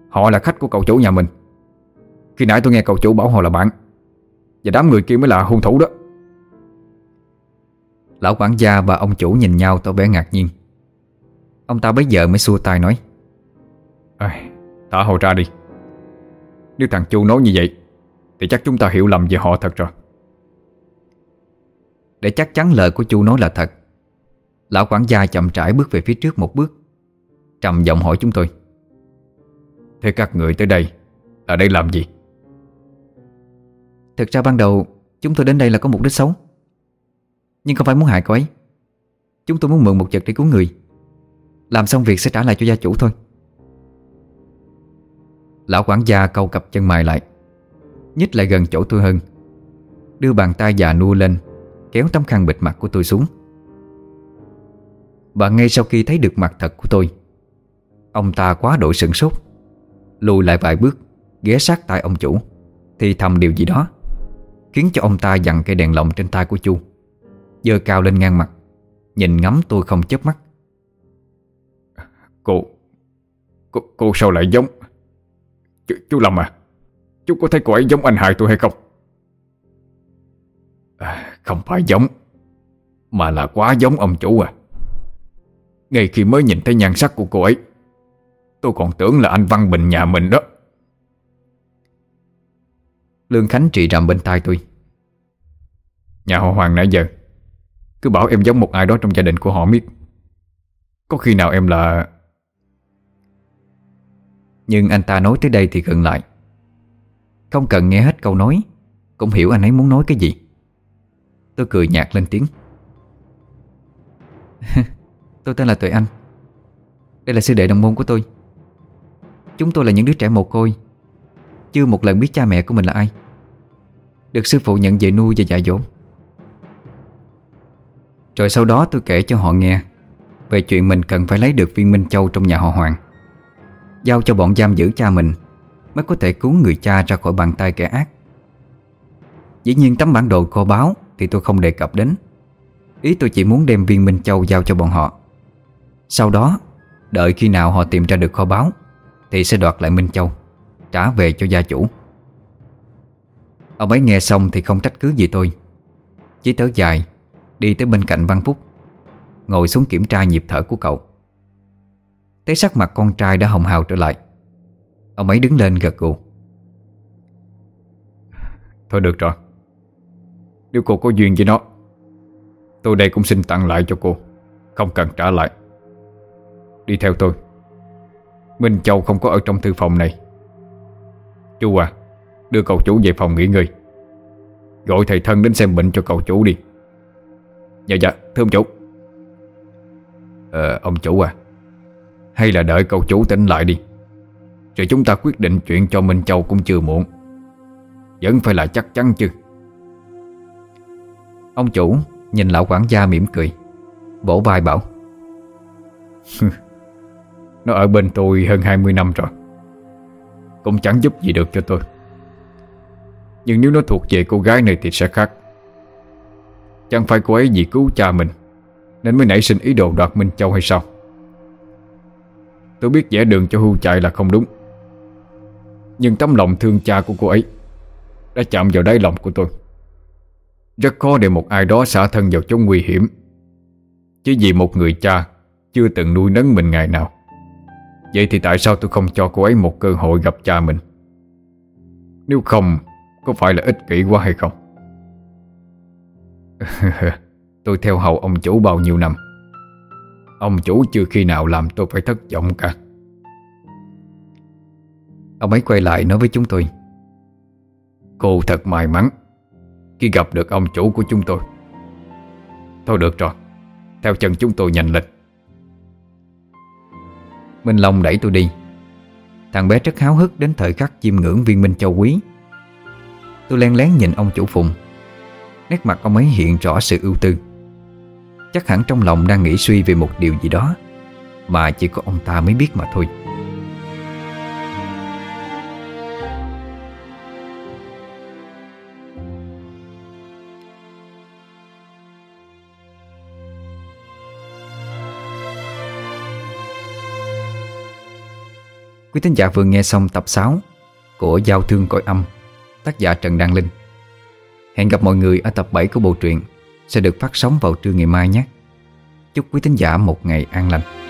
Họ là khách của cậu chủ nhà mình. Khi nãy tôi nghe cậu chủ bảo họ là bạn Và đám người kia mới là hung thủ đó. Lão quản gia và ông chủ nhìn nhau tỏ vẻ ngạc nhiên. Ông ta bấy giờ mới xua tay nói à, Thả họ ra đi. Nếu thằng Chu nói như vậy, Thì chắc chúng ta hiểu lầm về họ thật rồi. Để chắc chắn lời của Chu nói là thật, Lão quản gia chậm rãi bước về phía trước một bước, Trầm giọng hỏi chúng tôi. Thế các người tới đây, Là đây làm gì? Thực ra ban đầu, Chúng tôi đến đây là có mục đích xấu. Nhưng không phải muốn hại cô ấy. Chúng tôi muốn mượn một vật để cứu người. Làm xong việc sẽ trả lại cho gia chủ thôi. Lão quản gia câu cặp chân mày lại. Nhích lại gần chỗ tôi hơn. Đưa bàn tay già nua lên Kéo tấm khăn bịt mặt của tôi xuống. Và ngay sau khi thấy được mặt thật của tôi Ông ta quá độ sửng sốt Lùi lại vài bước Ghé sát tay ông chủ Thì thầm điều gì đó Khiến cho ông ta dặn cây đèn lồng trên tay của Chu Dơ cao lên ngang mặt Nhìn ngắm tôi không chớp mắt. Cô Cô, cô sao lại giống? Chú, chú Lâm à Chú có thấy cô ấy giống anh hai tôi hay không? À, Không phải giống Mà là quá giống ông chủ à. Ngay khi mới nhìn thấy nhan sắc của cô ấy Tôi còn tưởng là anh Văn Bình nhà mình đó. Lương Khánh trị rầm bên tai tôi. Nhà họ Hoàng nãy giờ Cứ bảo em giống một ai đó trong gia đình của họ biết Có khi nào em là nhưng anh ta nói tới đây thì gần lại. Không cần nghe hết câu nói, Cũng hiểu anh ấy muốn nói cái gì. Tôi cười nhạt lên tiếng. Tôi tên là Tuệ Anh. Đây là sư đệ đồng môn của tôi. Chúng tôi là những đứa trẻ mồ côi. Chưa một lần biết cha mẹ của mình là ai. Được sư phụ nhận về nuôi và dạy dỗ. Rồi sau đó tôi kể cho họ nghe Về chuyện mình cần phải lấy được viên Minh Châu trong nhà họ Hoàng. Giao cho bọn giam giữ cha mình, Mới có thể cứu người cha ra khỏi bàn tay kẻ ác. Dĩ nhiên tấm bản đồ kho báo Thì tôi không đề cập đến. Ý tôi chỉ muốn đem viên Minh Châu giao cho bọn họ. Sau đó, Đợi khi nào họ tìm ra được kho báu, Thì sẽ đoạt lại Minh Châu, Trả về cho gia chủ. Ông ấy nghe xong thì không trách cứ gì tôi. Chỉ tới dài, Đi tới bên cạnh Văn Phúc, Ngồi xuống kiểm tra nhịp thở của cậu. Thấy sắc mặt con trai đã hồng hào trở lại. Ông ấy đứng lên gật gù. Thôi được rồi. Nếu cô có duyên với nó, Tôi đây cũng xin tặng lại cho cô. Không cần trả lại. Đi theo tôi. Minh Châu không có ở trong thư phòng này. Chú à Đưa cậu chủ về phòng nghỉ ngơi. Gọi thầy thân đến xem bệnh cho cậu chủ đi. Dạ dạ thưa ông chủ. Ờ ông chủ à hay là đợi cậu chủ tỉnh lại đi. Rồi chúng ta quyết định chuyện cho Minh Châu cũng chưa muộn. Vẫn phải là chắc chắn chứ. Ông chủ nhìn lão quản gia mỉm cười, Vỗ vai bảo Nó ở bên tôi hơn 20 năm rồi, Cũng chẳng giúp gì được cho tôi. Nhưng nếu nó thuộc về cô gái này thì sẽ khác. Chẳng phải cô ấy vì cứu cha mình Nên mới nảy sinh ý đồ đoạt Minh Châu hay sao? Tôi biết vẽ đường cho hưu chạy là không đúng. Nhưng tấm lòng thương cha của cô ấy Đã chạm vào đáy lòng của tôi. Rất khó để một ai đó xả thân vào chỗ nguy hiểm. Chỉ vì một người cha Chưa từng nuôi nấng mình ngày nào. Vậy thì tại sao tôi không cho cô ấy một cơ hội gặp cha mình? Nếu không, Có phải là ích kỷ quá hay không? Tôi theo hầu ông chủ bao nhiêu năm. Ông chủ chưa khi nào làm tôi phải thất vọng cả. Ông ấy quay lại nói với chúng tôi. Cô thật may mắn Khi gặp được ông chủ của chúng tôi. Thôi được rồi, Theo chân chúng tôi nhanh lên Minh Long đẩy tôi đi. Thằng bé rất háo hức đến thời khắc chiêm ngưỡng viên minh châu quý. Tôi len lén nhìn ông chủ phùng Nét mặt ông ấy hiện rõ sự ưu tư. Chắc hẳn trong lòng đang nghĩ suy về một điều gì đó Mà chỉ có ông ta mới biết mà thôi Quý thính giả vừa nghe xong tập 6 của Giao thương cõi âm, tác giả Trần Đăng Linh. Hẹn gặp mọi người ở tập 7 của bộ truyện sẽ được phát sóng vào trưa ngày mai nhé. Chúc quý thính giả một ngày an lành.